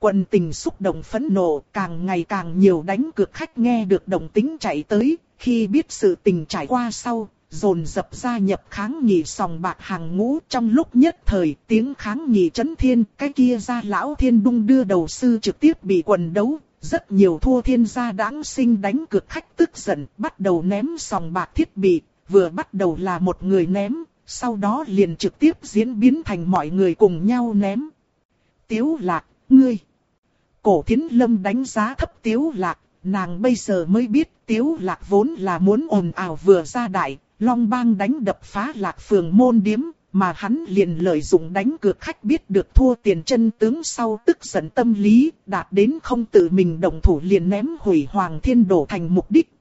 Quần tình xúc động phẫn nộ, càng ngày càng nhiều đánh cược khách nghe được đồng tính chạy tới, khi biết sự tình trải qua sau, dồn dập gia nhập kháng nghị sòng bạc hàng ngũ trong lúc nhất thời tiếng kháng nghị chấn thiên, cái kia ra lão thiên đung đưa đầu sư trực tiếp bị quần đấu, rất nhiều thua thiên gia đáng sinh đánh cược khách tức giận, bắt đầu ném sòng bạc thiết bị, vừa bắt đầu là một người ném, sau đó liền trực tiếp diễn biến thành mọi người cùng nhau ném. Tiếu lạc, ngươi. Cổ thiến lâm đánh giá thấp tiếu lạc, nàng bây giờ mới biết tiếu lạc vốn là muốn ồn ào vừa ra đại, long bang đánh đập phá lạc phường môn điếm, mà hắn liền lợi dụng đánh cược khách biết được thua tiền chân tướng sau tức giận tâm lý, đạt đến không tự mình đồng thủ liền ném hủy hoàng thiên đổ thành mục đích.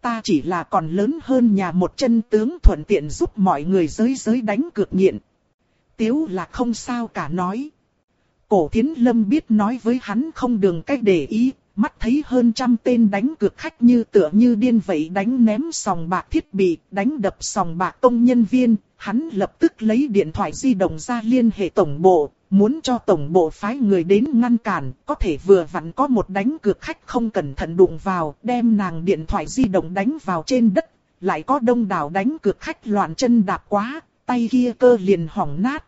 Ta chỉ là còn lớn hơn nhà một chân tướng thuận tiện giúp mọi người giới giới đánh cược nghiện. Tiếu là không sao cả nói. Cổ thiến lâm biết nói với hắn không đường cách để ý, mắt thấy hơn trăm tên đánh cược khách như tựa như điên vậy đánh ném sòng bạc thiết bị, đánh đập sòng bạc công nhân viên, hắn lập tức lấy điện thoại di động ra liên hệ tổng bộ, muốn cho tổng bộ phái người đến ngăn cản, có thể vừa vặn có một đánh cược khách không cẩn thận đụng vào, đem nàng điện thoại di động đánh vào trên đất, lại có đông đảo đánh cược khách loạn chân đạp quá, tay kia cơ liền hỏng nát.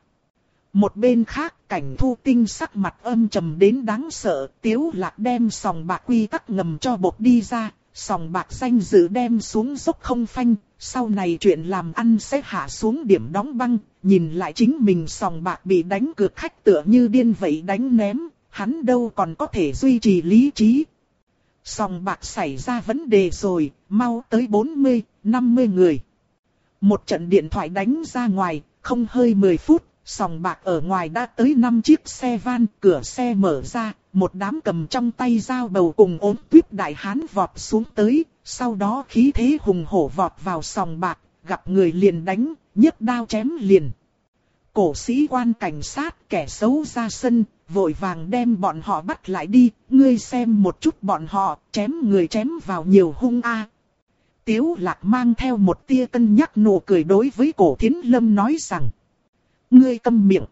Một bên khác, cảnh thu tinh sắc mặt âm trầm đến đáng sợ, tiếu lạc đem sòng bạc quy tắc ngầm cho bột đi ra, sòng bạc danh dự đem xuống dốc không phanh, sau này chuyện làm ăn sẽ hạ xuống điểm đóng băng, nhìn lại chính mình sòng bạc bị đánh cược khách tựa như điên vậy đánh ném, hắn đâu còn có thể duy trì lý trí. Sòng bạc xảy ra vấn đề rồi, mau tới 40, 50 người. Một trận điện thoại đánh ra ngoài, không hơi 10 phút, sòng bạc ở ngoài đã tới 5 chiếc xe van, cửa xe mở ra, một đám cầm trong tay dao bầu cùng ốm tuyết đại hán vọt xuống tới, sau đó khí thế hùng hổ vọt vào sòng bạc, gặp người liền đánh, nhấc đao chém liền. Cổ sĩ quan cảnh sát kẻ xấu ra sân, vội vàng đem bọn họ bắt lại đi, ngươi xem một chút bọn họ, chém người chém vào nhiều hung a. Tiếu lạc mang theo một tia cân nhắc nụ cười đối với cổ thiến lâm nói rằng. Ngươi câm miệng.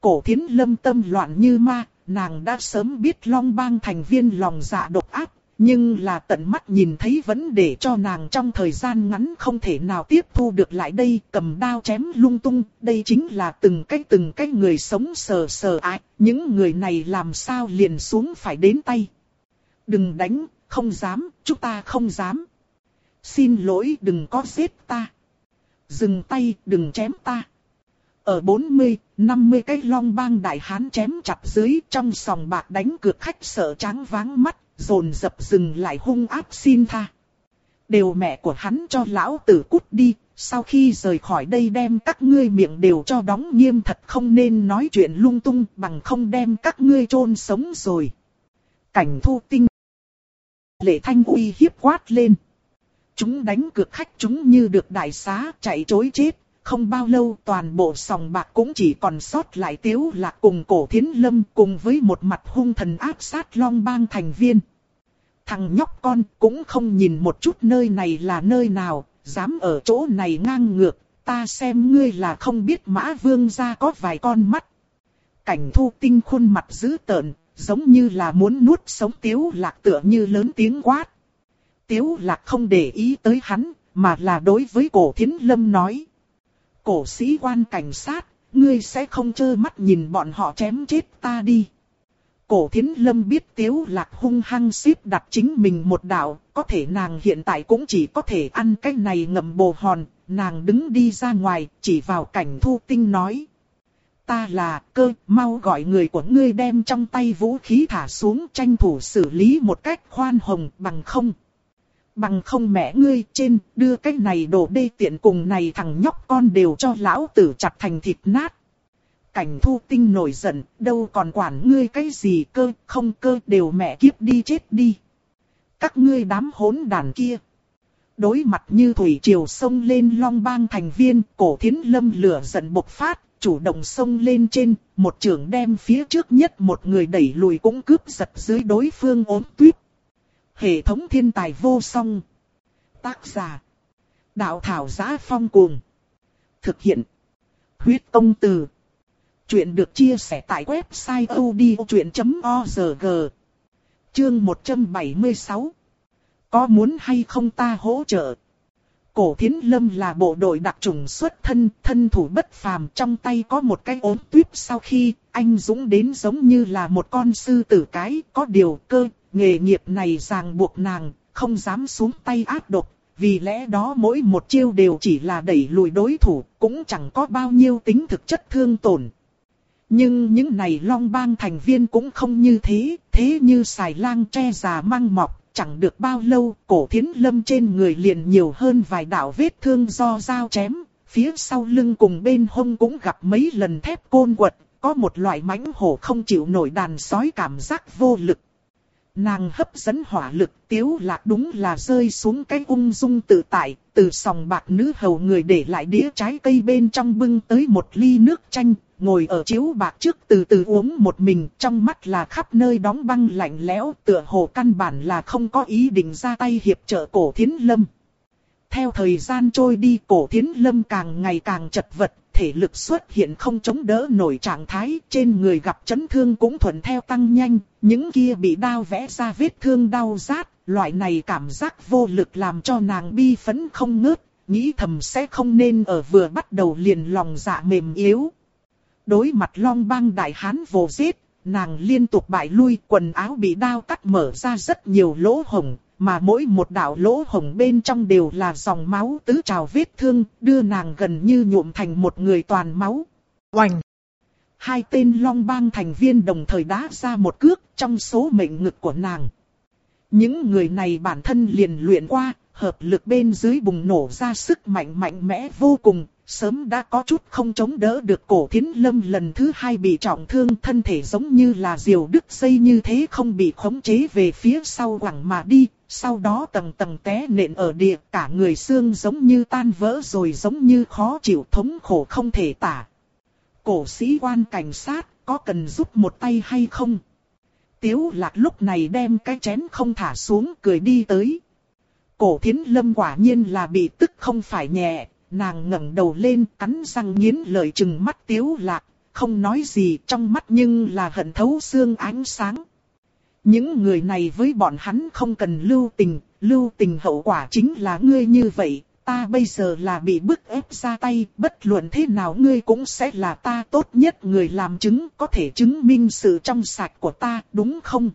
Cổ thiến lâm tâm loạn như ma, nàng đã sớm biết long bang thành viên lòng dạ độc ác, Nhưng là tận mắt nhìn thấy vẫn để cho nàng trong thời gian ngắn không thể nào tiếp thu được lại đây, cầm đao chém lung tung, đây chính là từng cái từng cái người sống sờ sờ ái, những người này làm sao liền xuống phải đến tay. Đừng đánh, không dám, chúng ta không dám. Xin lỗi đừng có giết ta. Dừng tay, đừng chém ta. Ở 40, 50 cái long bang đại hán chém chặt dưới trong sòng bạc đánh cược khách sợ trắng váng mắt, dồn dập dừng lại hung áp xin tha. Đều mẹ của hắn cho lão tử cút đi, sau khi rời khỏi đây đem các ngươi miệng đều cho đóng nghiêm thật không nên nói chuyện lung tung bằng không đem các ngươi chôn sống rồi. Cảnh thu tinh. Lệ thanh uy hiếp quát lên. Chúng đánh cược khách chúng như được đại xá chạy chối chết. Không bao lâu toàn bộ sòng bạc cũng chỉ còn sót lại tiếu lạc cùng cổ thiến lâm cùng với một mặt hung thần áp sát long bang thành viên. Thằng nhóc con cũng không nhìn một chút nơi này là nơi nào, dám ở chỗ này ngang ngược, ta xem ngươi là không biết mã vương gia có vài con mắt. Cảnh thu tinh khuôn mặt dữ tợn, giống như là muốn nuốt sống tiếu lạc tựa như lớn tiếng quát. Tiếu lạc không để ý tới hắn, mà là đối với cổ thiến lâm nói. Cổ sĩ quan cảnh sát, ngươi sẽ không trơ mắt nhìn bọn họ chém chết ta đi. Cổ thiến lâm biết tiếu lạc hung hăng xếp đặt chính mình một đạo, có thể nàng hiện tại cũng chỉ có thể ăn cái này ngậm bồ hòn, nàng đứng đi ra ngoài, chỉ vào cảnh thu tinh nói. Ta là cơ, mau gọi người của ngươi đem trong tay vũ khí thả xuống tranh thủ xử lý một cách khoan hồng bằng không. Bằng không mẹ ngươi trên, đưa cái này đồ đê tiện cùng này thằng nhóc con đều cho lão tử chặt thành thịt nát. Cảnh thu tinh nổi giận, đâu còn quản ngươi cái gì cơ, không cơ đều mẹ kiếp đi chết đi. Các ngươi đám hỗn đàn kia. Đối mặt như thủy triều sông lên long bang thành viên, cổ thiến lâm lửa giận bộc phát, chủ động sông lên trên, một trưởng đem phía trước nhất một người đẩy lùi cũng cướp giật dưới đối phương ốm tuyết. Hệ thống thiên tài vô song. Tác giả. Đạo thảo giá phong cuồng. Thực hiện. Huyết công từ. Chuyện được chia sẻ tại website odchuyện.org. Chương 176. Có muốn hay không ta hỗ trợ? Cổ Thiến Lâm là bộ đội đặc trùng xuất thân, thân thủ bất phàm trong tay có một cái ốm tuyếp sau khi anh Dũng đến giống như là một con sư tử cái, có điều cơ, nghề nghiệp này ràng buộc nàng, không dám xuống tay áp độc, vì lẽ đó mỗi một chiêu đều chỉ là đẩy lùi đối thủ, cũng chẳng có bao nhiêu tính thực chất thương tổn. Nhưng những này long bang thành viên cũng không như thế, thế như xài lang tre già măng mọc, chẳng được bao lâu, cổ thiến lâm trên người liền nhiều hơn vài đạo vết thương do dao chém, phía sau lưng cùng bên hông cũng gặp mấy lần thép côn quật, có một loại mãnh hổ không chịu nổi đàn sói cảm giác vô lực. Nàng hấp dẫn hỏa lực tiếu lạc đúng là rơi xuống cái ung dung tự tại, từ sòng bạc nữ hầu người để lại đĩa trái cây bên trong bưng tới một ly nước chanh, ngồi ở chiếu bạc trước từ từ uống một mình, trong mắt là khắp nơi đóng băng lạnh lẽo, tựa hồ căn bản là không có ý định ra tay hiệp trợ cổ thiến lâm. Theo thời gian trôi đi cổ thiến lâm càng ngày càng chật vật, thể lực xuất hiện không chống đỡ nổi trạng thái, trên người gặp chấn thương cũng thuận theo tăng nhanh, những kia bị đau vẽ ra vết thương đau rát, loại này cảm giác vô lực làm cho nàng bi phấn không ngớt, nghĩ thầm sẽ không nên ở vừa bắt đầu liền lòng dạ mềm yếu. Đối mặt long bang đại hán vô giết, nàng liên tục bại lui quần áo bị đao cắt mở ra rất nhiều lỗ hồng, mà mỗi một đạo lỗ hồng bên trong đều là dòng máu tứ trào vết thương, đưa nàng gần như nhuộm thành một người toàn máu. Oành! Hai tên long bang thành viên đồng thời đá ra một cước trong số mệnh ngực của nàng. Những người này bản thân liền luyện qua, hợp lực bên dưới bùng nổ ra sức mạnh mạnh mẽ vô cùng, sớm đã có chút không chống đỡ được cổ thiến lâm lần thứ hai bị trọng thương thân thể giống như là diều đứt dây như thế không bị khống chế về phía sau quẳng mà đi, sau đó tầng tầng té nện ở địa cả người xương giống như tan vỡ rồi giống như khó chịu thống khổ không thể tả. Cổ sĩ quan cảnh sát có cần giúp một tay hay không? Tiếu lạc lúc này đem cái chén không thả xuống cười đi tới. Cổ thiến lâm quả nhiên là bị tức không phải nhẹ, nàng ngẩng đầu lên cắn răng nghiến lợi chừng mắt tiếu lạc, không nói gì trong mắt nhưng là hận thấu xương ánh sáng. Những người này với bọn hắn không cần lưu tình, lưu tình hậu quả chính là ngươi như vậy, ta bây giờ là bị bức ép ra tay, bất luận thế nào ngươi cũng sẽ là ta tốt nhất người làm chứng, có thể chứng minh sự trong sạch của ta, đúng không?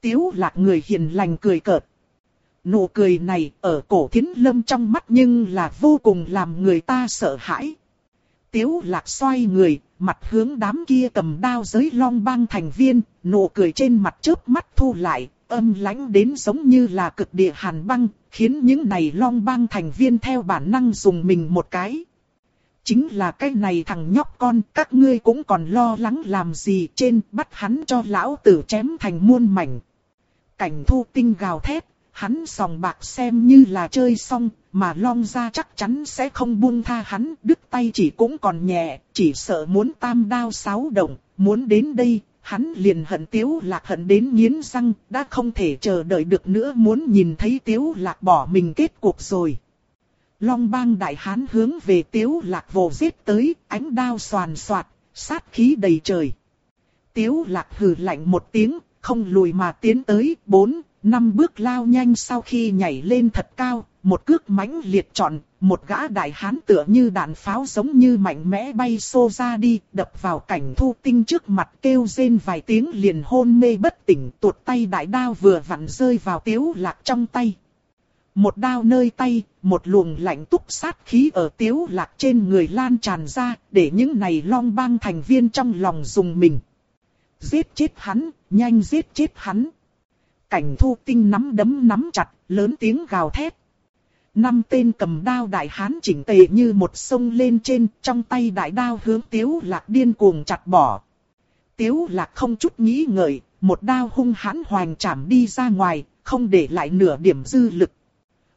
Tiếu lạc người hiền lành cười cợt. Nụ cười này ở cổ thiến lâm trong mắt nhưng là vô cùng làm người ta sợ hãi. Tiếu lạc xoay người, mặt hướng đám kia cầm đao giới long bang thành viên, nụ cười trên mặt chớp mắt thu lại, âm lãnh đến giống như là cực địa hàn băng, khiến những này long bang thành viên theo bản năng dùng mình một cái. Chính là cái này thằng nhóc con, các ngươi cũng còn lo lắng làm gì trên bắt hắn cho lão tử chém thành muôn mảnh. Cảnh thu tinh gào thét, hắn sòng bạc xem như là chơi xong, mà long ra chắc chắn sẽ không buông tha hắn, đứt tay chỉ cũng còn nhẹ, chỉ sợ muốn tam đao sáu động, muốn đến đây, hắn liền hận tiếu lạc hận đến nghiến răng, đã không thể chờ đợi được nữa muốn nhìn thấy tiếu lạc bỏ mình kết cuộc rồi. Long bang đại hán hướng về tiếu lạc vồ giết tới, ánh đao xoàn xoạt, sát khí đầy trời. Tiếu lạc hừ lạnh một tiếng, không lùi mà tiến tới, bốn, năm bước lao nhanh sau khi nhảy lên thật cao, một cước mãnh liệt chọn, một gã đại hán tựa như đạn pháo giống như mạnh mẽ bay xô ra đi, đập vào cảnh thu tinh trước mặt kêu rên vài tiếng liền hôn mê bất tỉnh, tuột tay đại đao vừa vặn rơi vào tiếu lạc trong tay. Một đao nơi tay, một luồng lạnh túc sát khí ở tiếu lạc trên người lan tràn ra, để những này long bang thành viên trong lòng dùng mình. Giết chết hắn, nhanh giết chết hắn. Cảnh thu tinh nắm đấm nắm chặt, lớn tiếng gào thét. Năm tên cầm đao đại hán chỉnh tề như một sông lên trên, trong tay đại đao hướng tiếu lạc điên cuồng chặt bỏ. Tiếu lạc không chút nghĩ ngợi, một đao hung hãn hoành chạm đi ra ngoài, không để lại nửa điểm dư lực.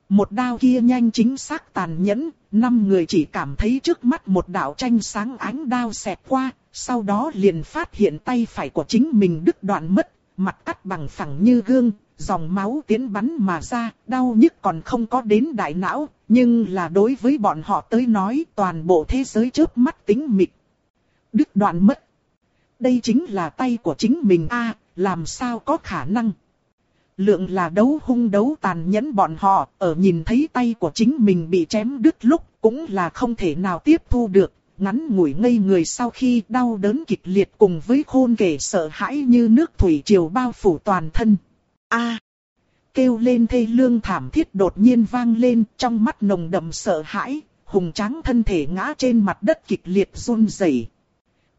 Một đao kia nhanh chính xác tàn nhẫn, năm người chỉ cảm thấy trước mắt một đạo tranh sáng ánh đao xẹt qua, sau đó liền phát hiện tay phải của chính mình đứt đoạn mất, mặt cắt bằng phẳng như gương, dòng máu tiến bắn mà ra, đau nhức còn không có đến đại não, nhưng là đối với bọn họ tới nói toàn bộ thế giới chớp mắt tính mịt. Đứt đoạn mất. Đây chính là tay của chính mình a làm sao có khả năng. Lượng là đấu hung đấu tàn nhẫn bọn họ, ở nhìn thấy tay của chính mình bị chém đứt lúc, cũng là không thể nào tiếp thu được, ngắn ngủi ngây người sau khi đau đớn kịch liệt cùng với khôn kể sợ hãi như nước thủy triều bao phủ toàn thân. A. kêu lên thê lương thảm thiết đột nhiên vang lên trong mắt nồng đậm sợ hãi, hùng tráng thân thể ngã trên mặt đất kịch liệt run rẩy.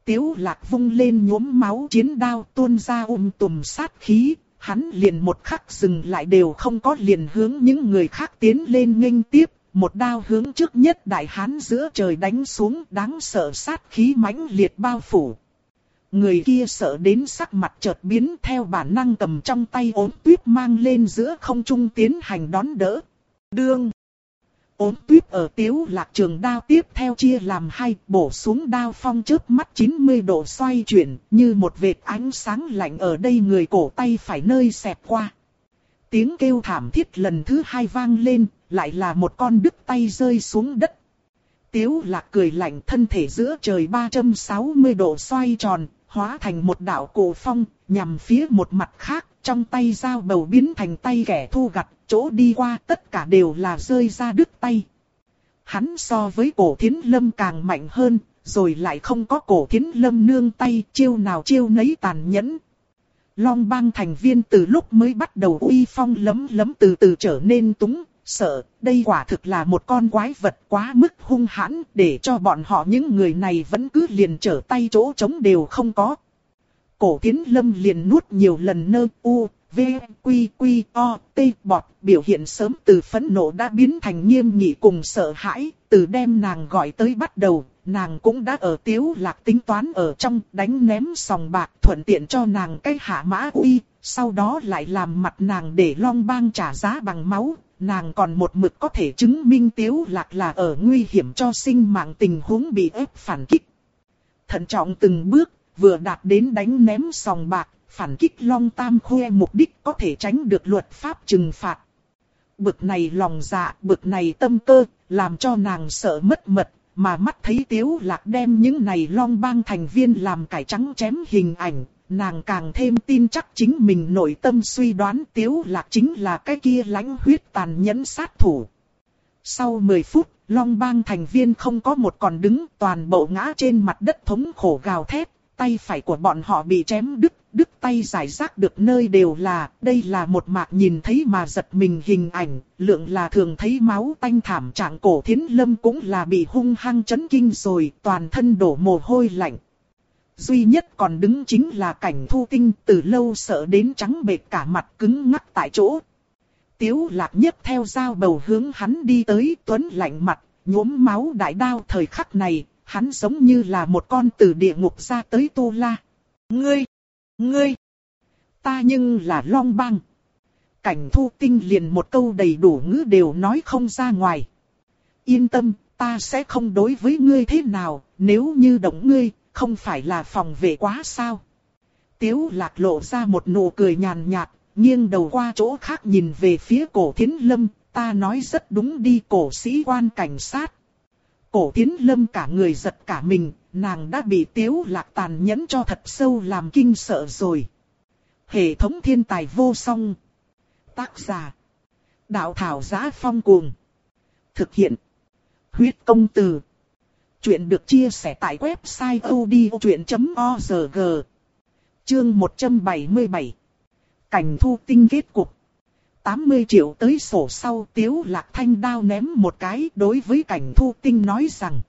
Tiếu lạc vung lên nhuốm máu chiến đao tuôn ra um tùm sát khí, hắn liền một khắc dừng lại đều không có liền hướng những người khác tiến lên nghênh tiếp, một đao hướng trước nhất đại hán giữa trời đánh xuống đáng sợ sát khí mãnh liệt bao phủ. Người kia sợ đến sắc mặt chợt biến theo bản năng cầm trong tay ốm tuyết mang lên giữa không trung tiến hành đón đỡ. Đương. Ốm tuyết ở tiếu lạc trường đao tiếp theo chia làm hai bổ xuống đao phong trước mắt 90 độ xoay chuyển như một vệt ánh sáng lạnh ở đây người cổ tay phải nơi xẹp qua. Tiếng kêu thảm thiết lần thứ hai vang lên, lại là một con đứt tay rơi xuống đất. Tiếu lạc cười lạnh thân thể giữa trời 360 độ xoay tròn, hóa thành một đạo cổ phong, nhằm phía một mặt khác, trong tay dao bầu biến thành tay kẻ thu gặt, chỗ đi qua tất cả đều là rơi ra đứt tay. Hắn so với cổ thiến lâm càng mạnh hơn, rồi lại không có cổ thiến lâm nương tay, chiêu nào chiêu nấy tàn nhẫn. Long bang thành viên từ lúc mới bắt đầu uy phong lấm lấm từ từ trở nên túng, sợ, đây quả thực là một con quái vật quá mức hung hãn, để cho bọn họ những người này vẫn cứ liền trở tay chỗ trống đều không có. Cổ tiến lâm liền nuốt nhiều lần nơ u, v, quy quy, o, t, bọt, biểu hiện sớm từ phẫn nộ đã biến thành nghiêm nghị cùng sợ hãi, từ đem nàng gọi tới bắt đầu, nàng cũng đã ở tiếu lạc tính toán ở trong đánh ném sòng bạc thuận tiện cho nàng cái hạ mã uy, sau đó lại làm mặt nàng để long bang trả giá bằng máu, nàng còn một mực có thể chứng minh tiếu lạc là ở nguy hiểm cho sinh mạng tình huống bị ép phản kích. Thận trọng từng bước, vừa đạt đến đánh ném sòng bạc, phản kích long tam khoe mục đích có thể tránh được luật pháp trừng phạt. Bực này lòng dạ, bực này tâm cơ, làm cho nàng sợ mất mật, mà mắt thấy tiếu lạc đem những này long bang thành viên làm cải trắng chém hình ảnh, nàng càng thêm tin chắc chính mình nội tâm suy đoán tiếu lạc chính là cái kia lãnh huyết tàn nhẫn sát thủ. Sau 10 phút, Long bang thành viên không có một còn đứng toàn bộ ngã trên mặt đất thống khổ gào thét, tay phải của bọn họ bị chém đứt, đứt tay giải rác được nơi đều là, đây là một mạc nhìn thấy mà giật mình hình ảnh, lượng là thường thấy máu tanh thảm trạng cổ thiến lâm cũng là bị hung hăng chấn kinh rồi, toàn thân đổ mồ hôi lạnh. Duy nhất còn đứng chính là cảnh thu tinh từ lâu sợ đến trắng bệt cả mặt cứng ngắc tại chỗ. Tiếu lạc nhất theo dao bầu hướng hắn đi tới tuấn lạnh mặt, nhuốm máu đại đao thời khắc này, hắn giống như là một con từ địa ngục ra tới tu la. Ngươi! Ngươi! Ta nhưng là long băng. Cảnh thu tinh liền một câu đầy đủ ngữ đều nói không ra ngoài. Yên tâm, ta sẽ không đối với ngươi thế nào, nếu như động ngươi, không phải là phòng vệ quá sao. Tiếu lạc lộ ra một nụ cười nhàn nhạt, nghiêng đầu qua chỗ khác nhìn về phía cổ thiến lâm, ta nói rất đúng đi cổ sĩ quan cảnh sát. Cổ thiến lâm cả người giật cả mình, nàng đã bị tiếu lạc tàn nhẫn cho thật sâu làm kinh sợ rồi. Hệ thống thiên tài vô song. Tác giả. Đạo thảo giá phong cuồng. Thực hiện. Huyết công từ. Chuyện được chia sẻ tại website odchuyện.org. Chương 177. Cảnh thu tinh kết cục. 80 triệu tới sổ sau tiếu lạc thanh đao ném một cái đối với cảnh thu tinh nói rằng.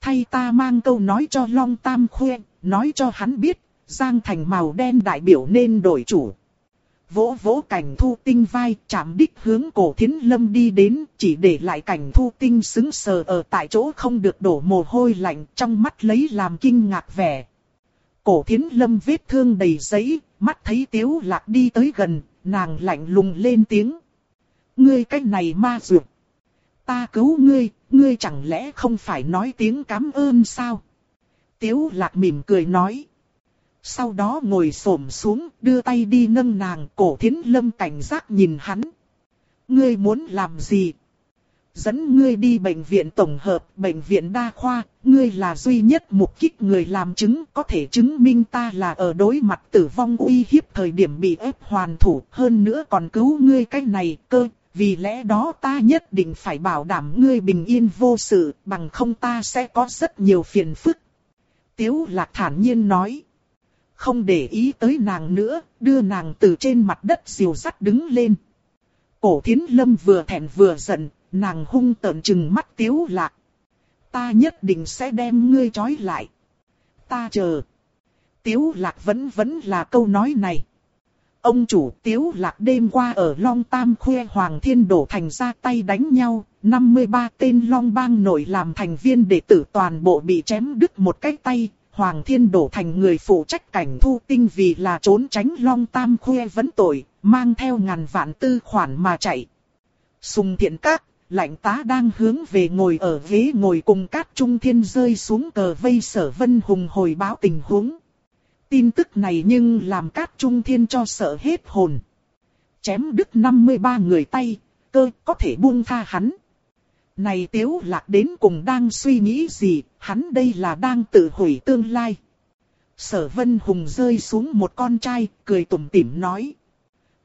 Thay ta mang câu nói cho Long Tam Khuê, nói cho hắn biết, Giang Thành màu đen đại biểu nên đổi chủ. Vỗ vỗ cảnh thu tinh vai, chạm đích hướng cổ thiến lâm đi đến, chỉ để lại cảnh thu tinh xứng sờ ở tại chỗ không được đổ mồ hôi lạnh, trong mắt lấy làm kinh ngạc vẻ. Cổ thiến lâm vết thương đầy giấy, mắt thấy tiếu lạc đi tới gần, nàng lạnh lùng lên tiếng. Ngươi cách này ma dược. Ta cứu ngươi, ngươi chẳng lẽ không phải nói tiếng cảm ơn sao? Tiếu lạc mỉm cười nói. Sau đó ngồi xổm xuống, đưa tay đi nâng nàng, cổ thiến lâm cảnh giác nhìn hắn. Ngươi muốn làm gì? Dẫn ngươi đi bệnh viện tổng hợp, bệnh viện đa khoa, ngươi là duy nhất mục kích người làm chứng, có thể chứng minh ta là ở đối mặt tử vong uy hiếp thời điểm bị ép hoàn thủ, hơn nữa còn cứu ngươi cái này, cơ, vì lẽ đó ta nhất định phải bảo đảm ngươi bình yên vô sự, bằng không ta sẽ có rất nhiều phiền phức. Tiếu lạc thản nhiên nói. Không để ý tới nàng nữa, đưa nàng từ trên mặt đất diều sắt đứng lên. Cổ thiến lâm vừa thẹn vừa giận, nàng hung tợn chừng mắt tiếu lạc. Ta nhất định sẽ đem ngươi trói lại. Ta chờ. Tiếu lạc vẫn vẫn là câu nói này. Ông chủ tiếu lạc đêm qua ở Long Tam Khuê Hoàng Thiên Đổ thành ra tay đánh nhau, 53 tên Long Bang nổi làm thành viên đệ tử toàn bộ bị chém đứt một cái tay. Hoàng Thiên Đổ thành người phụ trách cảnh thu tinh vì là trốn tránh Long Tam Khuê vấn tội, mang theo ngàn vạn tư khoản mà chạy. Sùng thiện các, lạnh tá đang hướng về ngồi ở ghế ngồi cùng cát trung thiên rơi xuống cờ vây sở vân hùng hồi báo tình huống. Tin tức này nhưng làm cát trung thiên cho sợ hết hồn. Chém đứt 53 người tay, cơ có thể buông tha hắn. Này tiếu lạc đến cùng đang suy nghĩ gì, hắn đây là đang tự hủy tương lai. Sở vân hùng rơi xuống một con trai, cười tủm tỉm nói.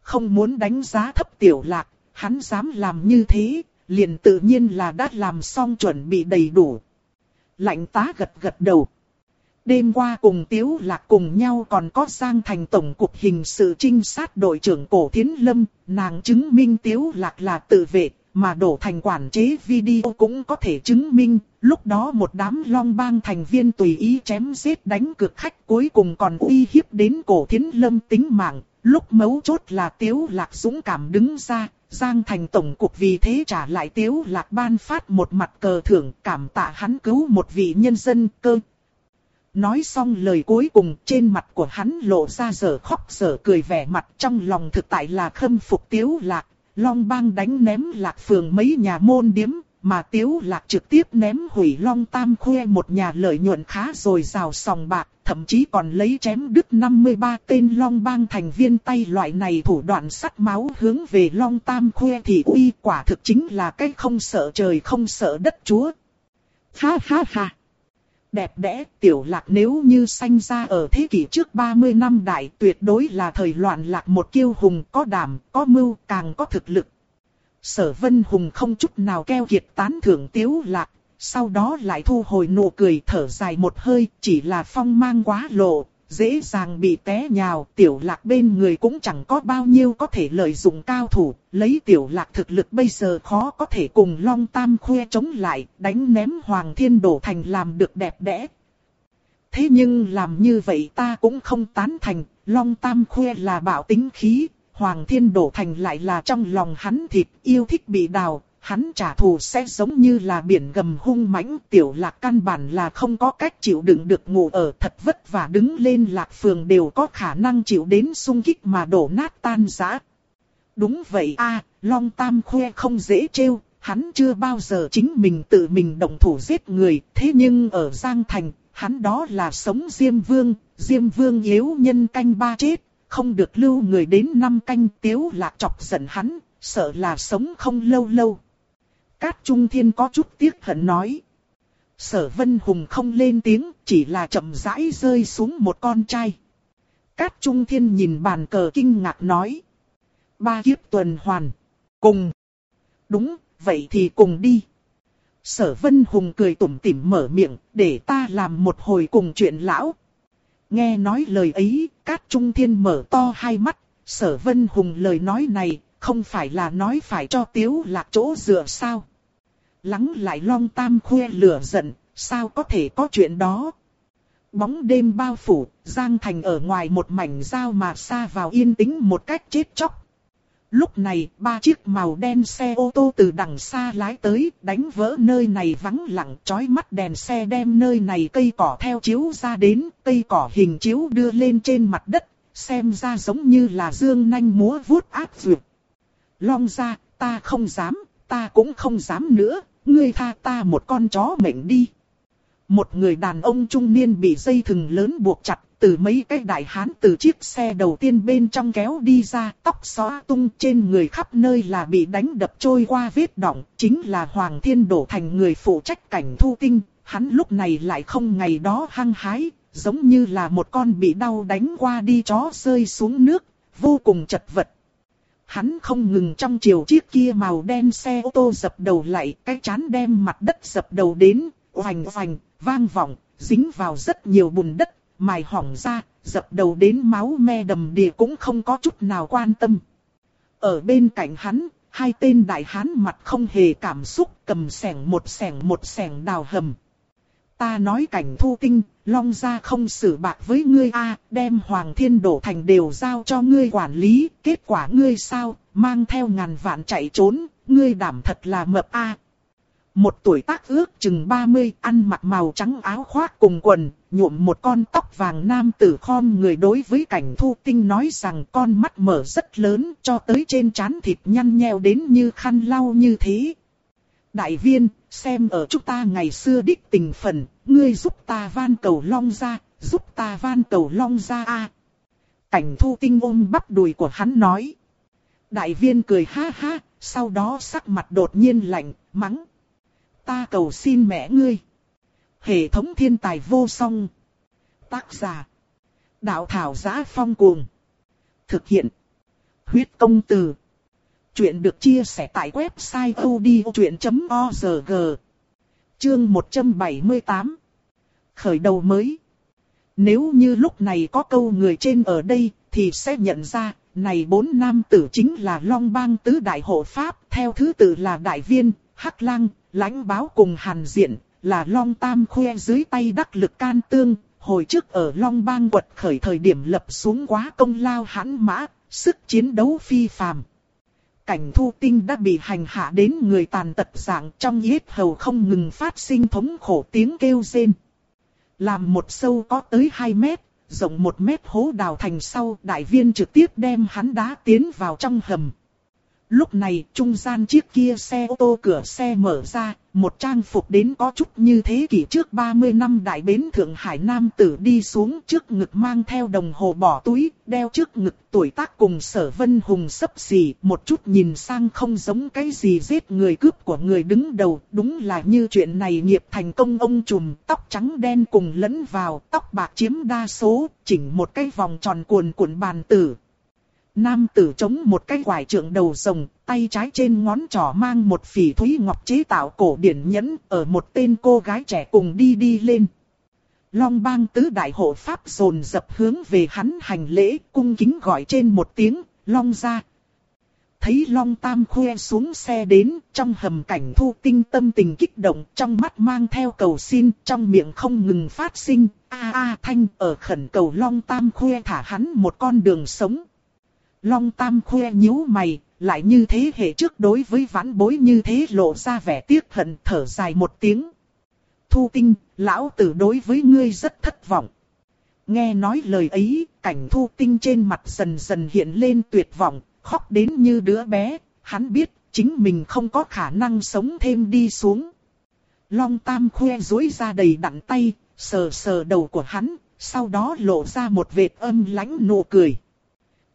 Không muốn đánh giá thấp tiểu lạc, hắn dám làm như thế, liền tự nhiên là đã làm xong chuẩn bị đầy đủ. Lạnh tá gật gật đầu. Đêm qua cùng Tiếu Lạc cùng nhau còn có Giang Thành Tổng cục Hình sự trinh sát đội trưởng Cổ Thiến Lâm, nàng chứng minh Tiếu Lạc là tự vệ, mà đổ thành quản chế video cũng có thể chứng minh, lúc đó một đám long bang thành viên tùy ý chém giết đánh cực khách cuối cùng còn uy hiếp đến Cổ Thiến Lâm tính mạng, lúc mấu chốt là Tiếu Lạc dũng cảm đứng ra, Giang Thành Tổng cục vì thế trả lại Tiếu Lạc ban phát một mặt cờ thưởng cảm tạ hắn cứu một vị nhân dân cơ. Nói xong lời cuối cùng trên mặt của hắn lộ ra giờ khóc giờ cười vẻ mặt trong lòng thực tại là khâm phục Tiếu Lạc. Long bang đánh ném lạc phường mấy nhà môn điếm, mà Tiếu Lạc trực tiếp ném hủy Long Tam Khuê một nhà lợi nhuận khá rồi rào sòng bạc, thậm chí còn lấy chém đứt 53 tên Long Bang thành viên tay loại này thủ đoạn sắt máu hướng về Long Tam Khuê thì uy quả thực chính là cái không sợ trời không sợ đất chúa. Ha ha ha! Đẹp đẽ, tiểu lạc nếu như sanh ra ở thế kỷ trước 30 năm đại tuyệt đối là thời loạn lạc một kiêu hùng có đảm, có mưu, càng có thực lực. Sở Vân Hùng không chút nào keo kiệt tán thưởng tiếu lạc, sau đó lại thu hồi nụ cười thở dài một hơi, chỉ là phong mang quá lộ, dễ dàng bị té nhào, tiểu lạc bên người cũng chẳng có bao nhiêu có thể lợi dụng cao thủ, lấy tiểu lạc thực lực bây giờ khó có thể cùng long tam khuê chống lại, đánh ném hoàng thiên đổ thành làm được đẹp đẽ. Thế nhưng làm như vậy ta cũng không tán thành, long tam khuê là bảo tính khí, hoàng thiên đổ thành lại là trong lòng hắn thịt yêu thích bị đào, hắn trả thù sẽ giống như là biển gầm hung mãnh, tiểu lạc căn bản là không có cách chịu đựng được ngủ ở thật vất vả đứng lên lạc phường đều có khả năng chịu đến sung kích mà đổ nát tan rã. Đúng vậy a Long Tam Khoe không dễ trêu, hắn chưa bao giờ chính mình tự mình động thủ giết người, thế nhưng ở Giang Thành, hắn đó là sống Diêm Vương, Diêm Vương yếu nhân canh ba chết, không được lưu người đến năm canh tiếu lạc chọc giận hắn, sợ là sống không lâu lâu. Cát Trung Thiên có chút tiếc hận nói. Sở Vân Hùng không lên tiếng, chỉ là chậm rãi rơi xuống một con trai. Cát Trung Thiên nhìn bàn cờ kinh ngạc nói. Ba kiếp tuần hoàn. Cùng. Đúng, vậy thì cùng đi. Sở Vân Hùng cười tủm tỉm mở miệng, để ta làm một hồi cùng chuyện lão. Nghe nói lời ấy, Cát Trung Thiên mở to hai mắt, Sở Vân Hùng lời nói này, không phải là nói phải cho tiếu lạc chỗ dựa sao. Lắng lại long tam khuê lửa giận, sao có thể có chuyện đó. Bóng đêm bao phủ, Giang Thành ở ngoài một mảnh dao mà xa vào yên tĩnh một cách chết chóc. Lúc này, ba chiếc màu đen xe ô tô từ đằng xa lái tới, đánh vỡ nơi này vắng lặng, chói mắt đèn xe đem nơi này cây cỏ theo chiếu ra đến, cây cỏ hình chiếu đưa lên trên mặt đất, xem ra giống như là dương nanh múa vuốt áp dược. Long ra, ta không dám, ta cũng không dám nữa, ngươi tha ta một con chó mệnh đi. Một người đàn ông trung niên bị dây thừng lớn buộc chặt, từ mấy cái đại hán từ chiếc xe đầu tiên bên trong kéo đi ra, tóc xóa tung trên người khắp nơi là bị đánh đập trôi qua vết đỏng, chính là Hoàng Thiên Đổ thành người phụ trách cảnh thu tinh, hắn lúc này lại không ngày đó hăng hái, giống như là một con bị đau đánh qua đi chó rơi xuống nước, vô cùng chật vật hắn không ngừng trong chiều chiếc kia màu đen xe ô tô dập đầu lại, cái chán đem mặt đất dập đầu đến, oành oành, vang vọng, dính vào rất nhiều bùn đất, mài hỏng ra, dập đầu đến máu me đầm đìa cũng không có chút nào quan tâm. Ở bên cạnh hắn, hai tên đại hán mặt không hề cảm xúc, cầm sẻng một sẻng một sẻng đào hầm. Ta nói cảnh thu tinh, long gia không xử bạc với ngươi a, đem hoàng thiên đổ thành đều giao cho ngươi quản lý, kết quả ngươi sao, mang theo ngàn vạn chạy trốn, ngươi đảm thật là mập a. Một tuổi tác ước chừng 30, ăn mặc màu trắng áo khoác cùng quần, nhuộm một con tóc vàng nam tử khom người đối với cảnh thu tinh nói rằng con mắt mở rất lớn cho tới trên trán thịt nhăn nheo đến như khăn lau như thế, Đại viên, xem ở chúng ta ngày xưa đích tình phần, ngươi giúp ta van cầu long ra, giúp ta van cầu long ra a. Cảnh thu tinh ôm bắp đùi của hắn nói. Đại viên cười ha ha, sau đó sắc mặt đột nhiên lạnh, mắng. Ta cầu xin mẹ ngươi. Hệ thống thiên tài vô song. Tác giả. Đạo thảo giá phong cuồng. Thực hiện. Huyết công từ. Chuyện được chia sẻ tại website odchuyện.org Chương 178 Khởi đầu mới. Nếu như lúc này có câu người trên ở đây thì sẽ nhận ra này bốn nam tử chính là Long Bang Tứ Đại Hộ Pháp Theo thứ tự là Đại Viên, Hắc Lang, Lãnh Báo cùng Hàn Diện Là Long Tam khoe dưới tay đắc lực can tương. Hồi trước ở Long Bang quật khởi thời điểm lập xuống quá công lao hãn mã Sức chiến đấu phi phàm cảnh thu tinh đã bị hành hạ đến người tàn tật dạng trong yết hầu không ngừng phát sinh thống khổ tiếng kêu rên. Làm một sâu có tới 2 mét, rộng 1 mét hố đào thành sau đại viên trực tiếp đem hắn đá tiến vào trong hầm. Lúc này, trung gian chiếc kia xe ô tô cửa xe mở ra, một trang phục đến có chút như thế kỷ trước 30 năm đại bến Thượng Hải Nam tử đi xuống trước ngực mang theo đồng hồ bỏ túi, đeo trước ngực tuổi tác cùng sở vân hùng sấp xỉ, một chút nhìn sang không giống cái gì giết người cướp của người đứng đầu, đúng là như chuyện này nghiệp thành công ông trùm, tóc trắng đen cùng lẫn vào, tóc bạc chiếm đa số, chỉnh một cái vòng tròn cuồn cuộn bàn tử, Nam tử chống một cái quải trượng đầu rồng, tay trái trên ngón trỏ mang một phỉ thúy ngọc chế tạo cổ điển nhẫn, ở một tên cô gái trẻ cùng đi đi lên. Long bang tứ đại hộ pháp dồn dập hướng về hắn hành lễ, cung kính gọi trên một tiếng, long ra. Thấy long tam khoe xuống xe đến, trong hầm cảnh thu tinh tâm tình kích động, trong mắt mang theo cầu xin, trong miệng không ngừng phát sinh, a a thanh ở khẩn cầu long tam khoe thả hắn một con đường sống. Long Tam khoe nhíu mày, lại như thế hệ trước đối với vãn bối như thế lộ ra vẻ tiếc hận thở dài một tiếng. Thu tinh, lão tử đối với ngươi rất thất vọng. Nghe nói lời ấy, cảnh thu tinh trên mặt dần dần hiện lên tuyệt vọng, khóc đến như đứa bé, hắn biết chính mình không có khả năng sống thêm đi xuống. Long Tam khoe dối ra đầy đặn tay, sờ sờ đầu của hắn, sau đó lộ ra một vệt âm lãnh nụ cười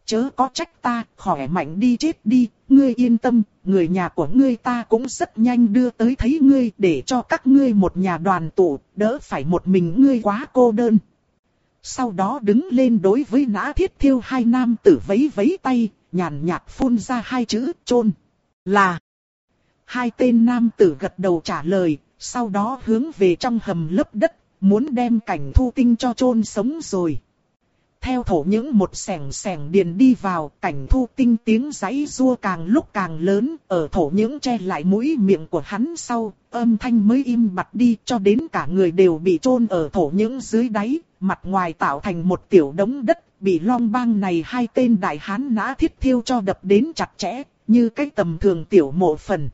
chớ có trách ta, khỏe mạnh đi chết đi, ngươi yên tâm, người nhà của ngươi ta cũng rất nhanh đưa tới thấy ngươi để cho các ngươi một nhà đoàn tụ, đỡ phải một mình ngươi quá cô đơn. Sau đó đứng lên đối với nã thiết thiêu hai nam tử vấy vấy tay, nhàn nhạt phun ra hai chữ chôn là. Hai tên nam tử gật đầu trả lời, sau đó hướng về trong hầm lấp đất, muốn đem cảnh thu tinh cho chôn sống rồi theo thổ những một sẻng sẻng điền đi vào, cảnh thu tinh tiếng giấy rua càng lúc càng lớn, ở thổ những che lại mũi miệng của hắn sau, âm thanh mới im bặt đi cho đến cả người đều bị chôn ở thổ những dưới đáy, mặt ngoài tạo thành một tiểu đống đất, bị long bang này hai tên đại hán nã thiết thiêu cho đập đến chặt chẽ, như cái tầm thường tiểu mộ phần.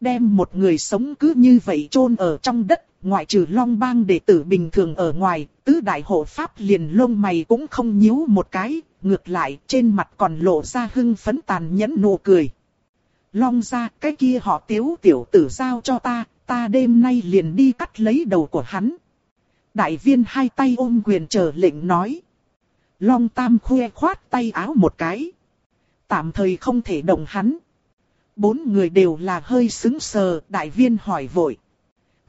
Đem một người sống cứ như vậy chôn ở trong đất, ngoại trừ long bang đệ tử bình thường ở ngoài, tứ đại hộ pháp liền lông mày cũng không nhíu một cái, ngược lại trên mặt còn lộ ra hưng phấn tàn nhẫn nụ cười. Long ra cái kia họ tiếu tiểu tử giao cho ta, ta đêm nay liền đi cắt lấy đầu của hắn. Đại viên hai tay ôm quyền chờ lệnh nói. Long tam khuê khoát tay áo một cái. Tạm thời không thể động hắn. Bốn người đều là hơi xứng sờ, đại viên hỏi vội.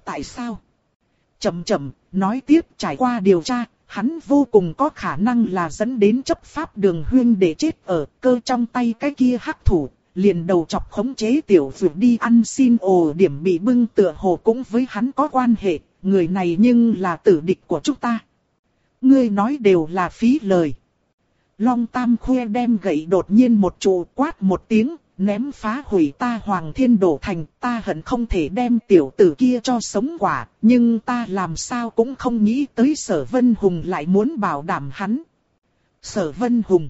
Tại sao? Chậm chậm, nói tiếp trải qua điều tra, hắn vô cùng có khả năng là dẫn đến chấp pháp đường huyên để chết ở cơ trong tay cái kia hắc thủ, liền đầu chọc khống chế tiểu vượt đi ăn xin ồ điểm bị bưng tựa hồ cũng với hắn có quan hệ, người này nhưng là tử địch của chúng ta. Ngươi nói đều là phí lời. Long Tam Khuê đem gậy đột nhiên một trụ quát một tiếng, ném phá hủy ta Hoàng Thiên Đổ Thành, ta hận không thể đem tiểu tử kia cho sống quả, nhưng ta làm sao cũng không nghĩ tới Sở Vân Hùng lại muốn bảo đảm hắn. Sở Vân Hùng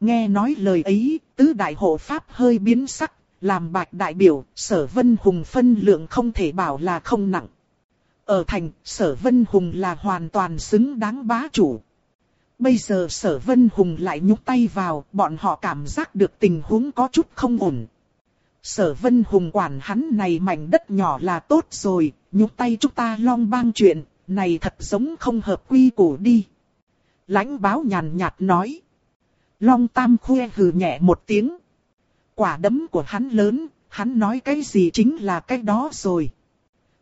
Nghe nói lời ấy, tứ đại hộ pháp hơi biến sắc, làm bạch đại biểu, Sở Vân Hùng phân lượng không thể bảo là không nặng. Ở thành, Sở Vân Hùng là hoàn toàn xứng đáng bá chủ, Bây giờ sở vân hùng lại nhúc tay vào, bọn họ cảm giác được tình huống có chút không ổn. Sở vân hùng quản hắn này mảnh đất nhỏ là tốt rồi, nhúc tay chúng ta long bang chuyện, này thật giống không hợp quy củ đi. Lãnh báo nhàn nhạt nói. Long tam khuê hừ nhẹ một tiếng. Quả đấm của hắn lớn, hắn nói cái gì chính là cái đó rồi.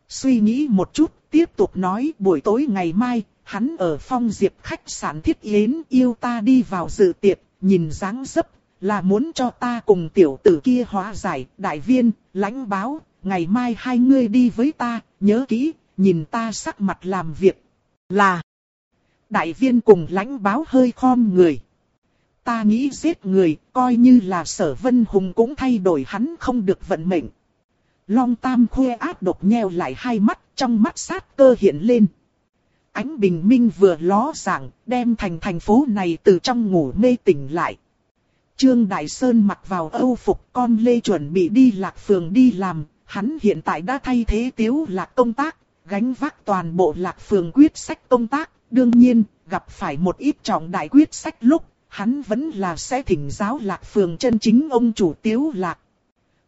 Suy nghĩ một chút, tiếp tục nói buổi tối ngày mai, hắn ở phong diệp khách sạn thiết yến yêu ta đi vào dự tiệc, nhìn dáng dấp, là muốn cho ta cùng tiểu tử kia hóa giải, đại viên, lãnh báo, ngày mai hai ngươi đi với ta, nhớ kỹ, nhìn ta sắc mặt làm việc, là. Đại viên cùng lãnh báo hơi khom người. Ta nghĩ giết người, coi như là sở vân hùng cũng thay đổi hắn không được vận mệnh. Long tam khuê ác độc nheo lại hai mắt, trong mắt sát cơ hiện lên ánh bình minh vừa ló dạng, đem thành thành phố này từ trong ngủ mê tỉnh lại. Trương Đại Sơn mặc vào âu phục con lê chuẩn bị đi lạc phường đi làm, hắn hiện tại đã thay thế tiếu lạc công tác, gánh vác toàn bộ lạc phường quyết sách công tác, đương nhiên, gặp phải một ít trọng đại quyết sách lúc, hắn vẫn là sẽ thỉnh giáo lạc phường chân chính ông chủ tiếu lạc.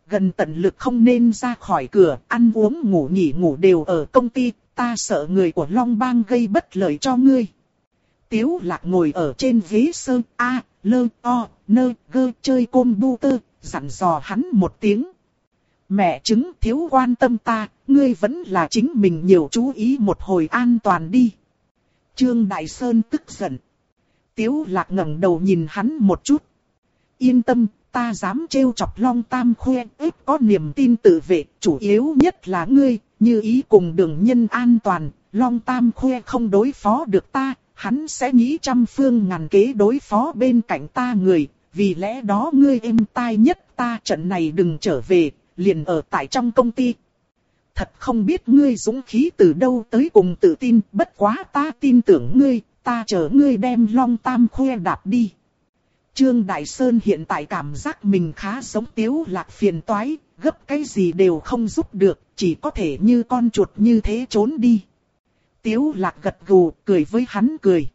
Gần tận lực không nên ra khỏi cửa, ăn uống ngủ nghỉ ngủ đều ở công ty, ta sợ người của Long Bang gây bất lợi cho ngươi. Tiếu lạc ngồi ở trên ghế sơn a, lơ, o, nơ, gơ, chơi côn bu tơ, dặn dò hắn một tiếng. Mẹ chứng thiếu quan tâm ta, ngươi vẫn là chính mình nhiều chú ý một hồi an toàn đi. Trương Đại Sơn tức giận. Tiếu lạc ngẩng đầu nhìn hắn một chút. Yên tâm, ta dám trêu chọc long tam khoe ếp có niềm tin tự vệ, chủ yếu nhất là ngươi, như ý cùng đường nhân an toàn, long tam khuê không đối phó được ta, hắn sẽ nghĩ trăm phương ngàn kế đối phó bên cạnh ta người, vì lẽ đó ngươi êm tai nhất ta trận này đừng trở về, liền ở tại trong công ty. Thật không biết ngươi dũng khí từ đâu tới cùng tự tin, bất quá ta tin tưởng ngươi, ta chờ ngươi đem long tam khuê đạp đi. Trương Đại Sơn hiện tại cảm giác mình khá sống tiếu lạc phiền toái, gấp cái gì đều không giúp được, chỉ có thể như con chuột như thế trốn đi. Tiếu lạc gật gù, cười với hắn cười.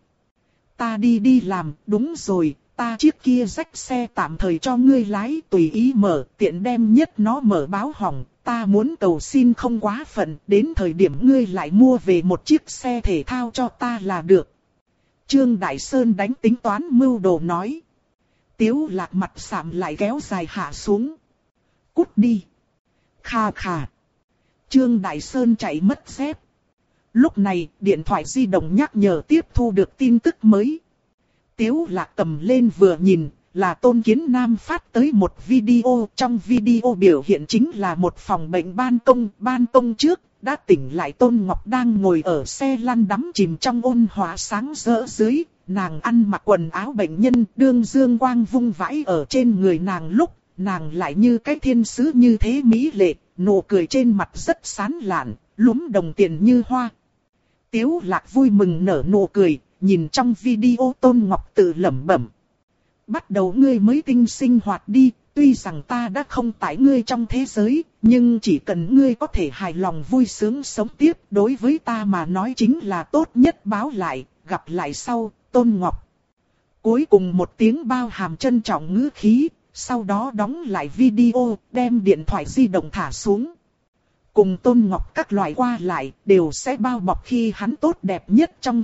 Ta đi đi làm, đúng rồi, ta chiếc kia rách xe tạm thời cho ngươi lái tùy ý mở, tiện đem nhất nó mở báo hỏng, ta muốn cầu xin không quá phận, đến thời điểm ngươi lại mua về một chiếc xe thể thao cho ta là được. Trương Đại Sơn đánh tính toán mưu đồ nói. Tiếu lạc mặt sạm lại kéo dài hạ xuống. Cút đi. Kha kha. Trương Đại Sơn chạy mất dép. Lúc này, điện thoại di động nhắc nhở tiếp thu được tin tức mới. Tiếu lạc cầm lên vừa nhìn, là Tôn Kiến Nam phát tới một video. Trong video biểu hiện chính là một phòng bệnh ban công. Ban công trước, đã tỉnh lại Tôn Ngọc đang ngồi ở xe lăn đắm chìm trong ôn hòa sáng rỡ dưới. Nàng ăn mặc quần áo bệnh nhân, đương dương quang vung vãi ở trên người nàng lúc, nàng lại như cái thiên sứ như thế mỹ lệ, nụ cười trên mặt rất sán lạn, lúm đồng tiền như hoa. Tiếu lạc vui mừng nở nụ cười, nhìn trong video Tôn Ngọc tự lẩm bẩm. Bắt đầu ngươi mới tinh sinh hoạt đi, tuy rằng ta đã không tại ngươi trong thế giới, nhưng chỉ cần ngươi có thể hài lòng vui sướng sống tiếp, đối với ta mà nói chính là tốt nhất báo lại, gặp lại sau, Tôn Ngọc. Cuối cùng một tiếng bao hàm trân trọng ngữ khí, sau đó đóng lại video, đem điện thoại di động thả xuống. Cùng Tôn Ngọc các loại qua lại, đều sẽ bao bọc khi hắn tốt đẹp nhất trong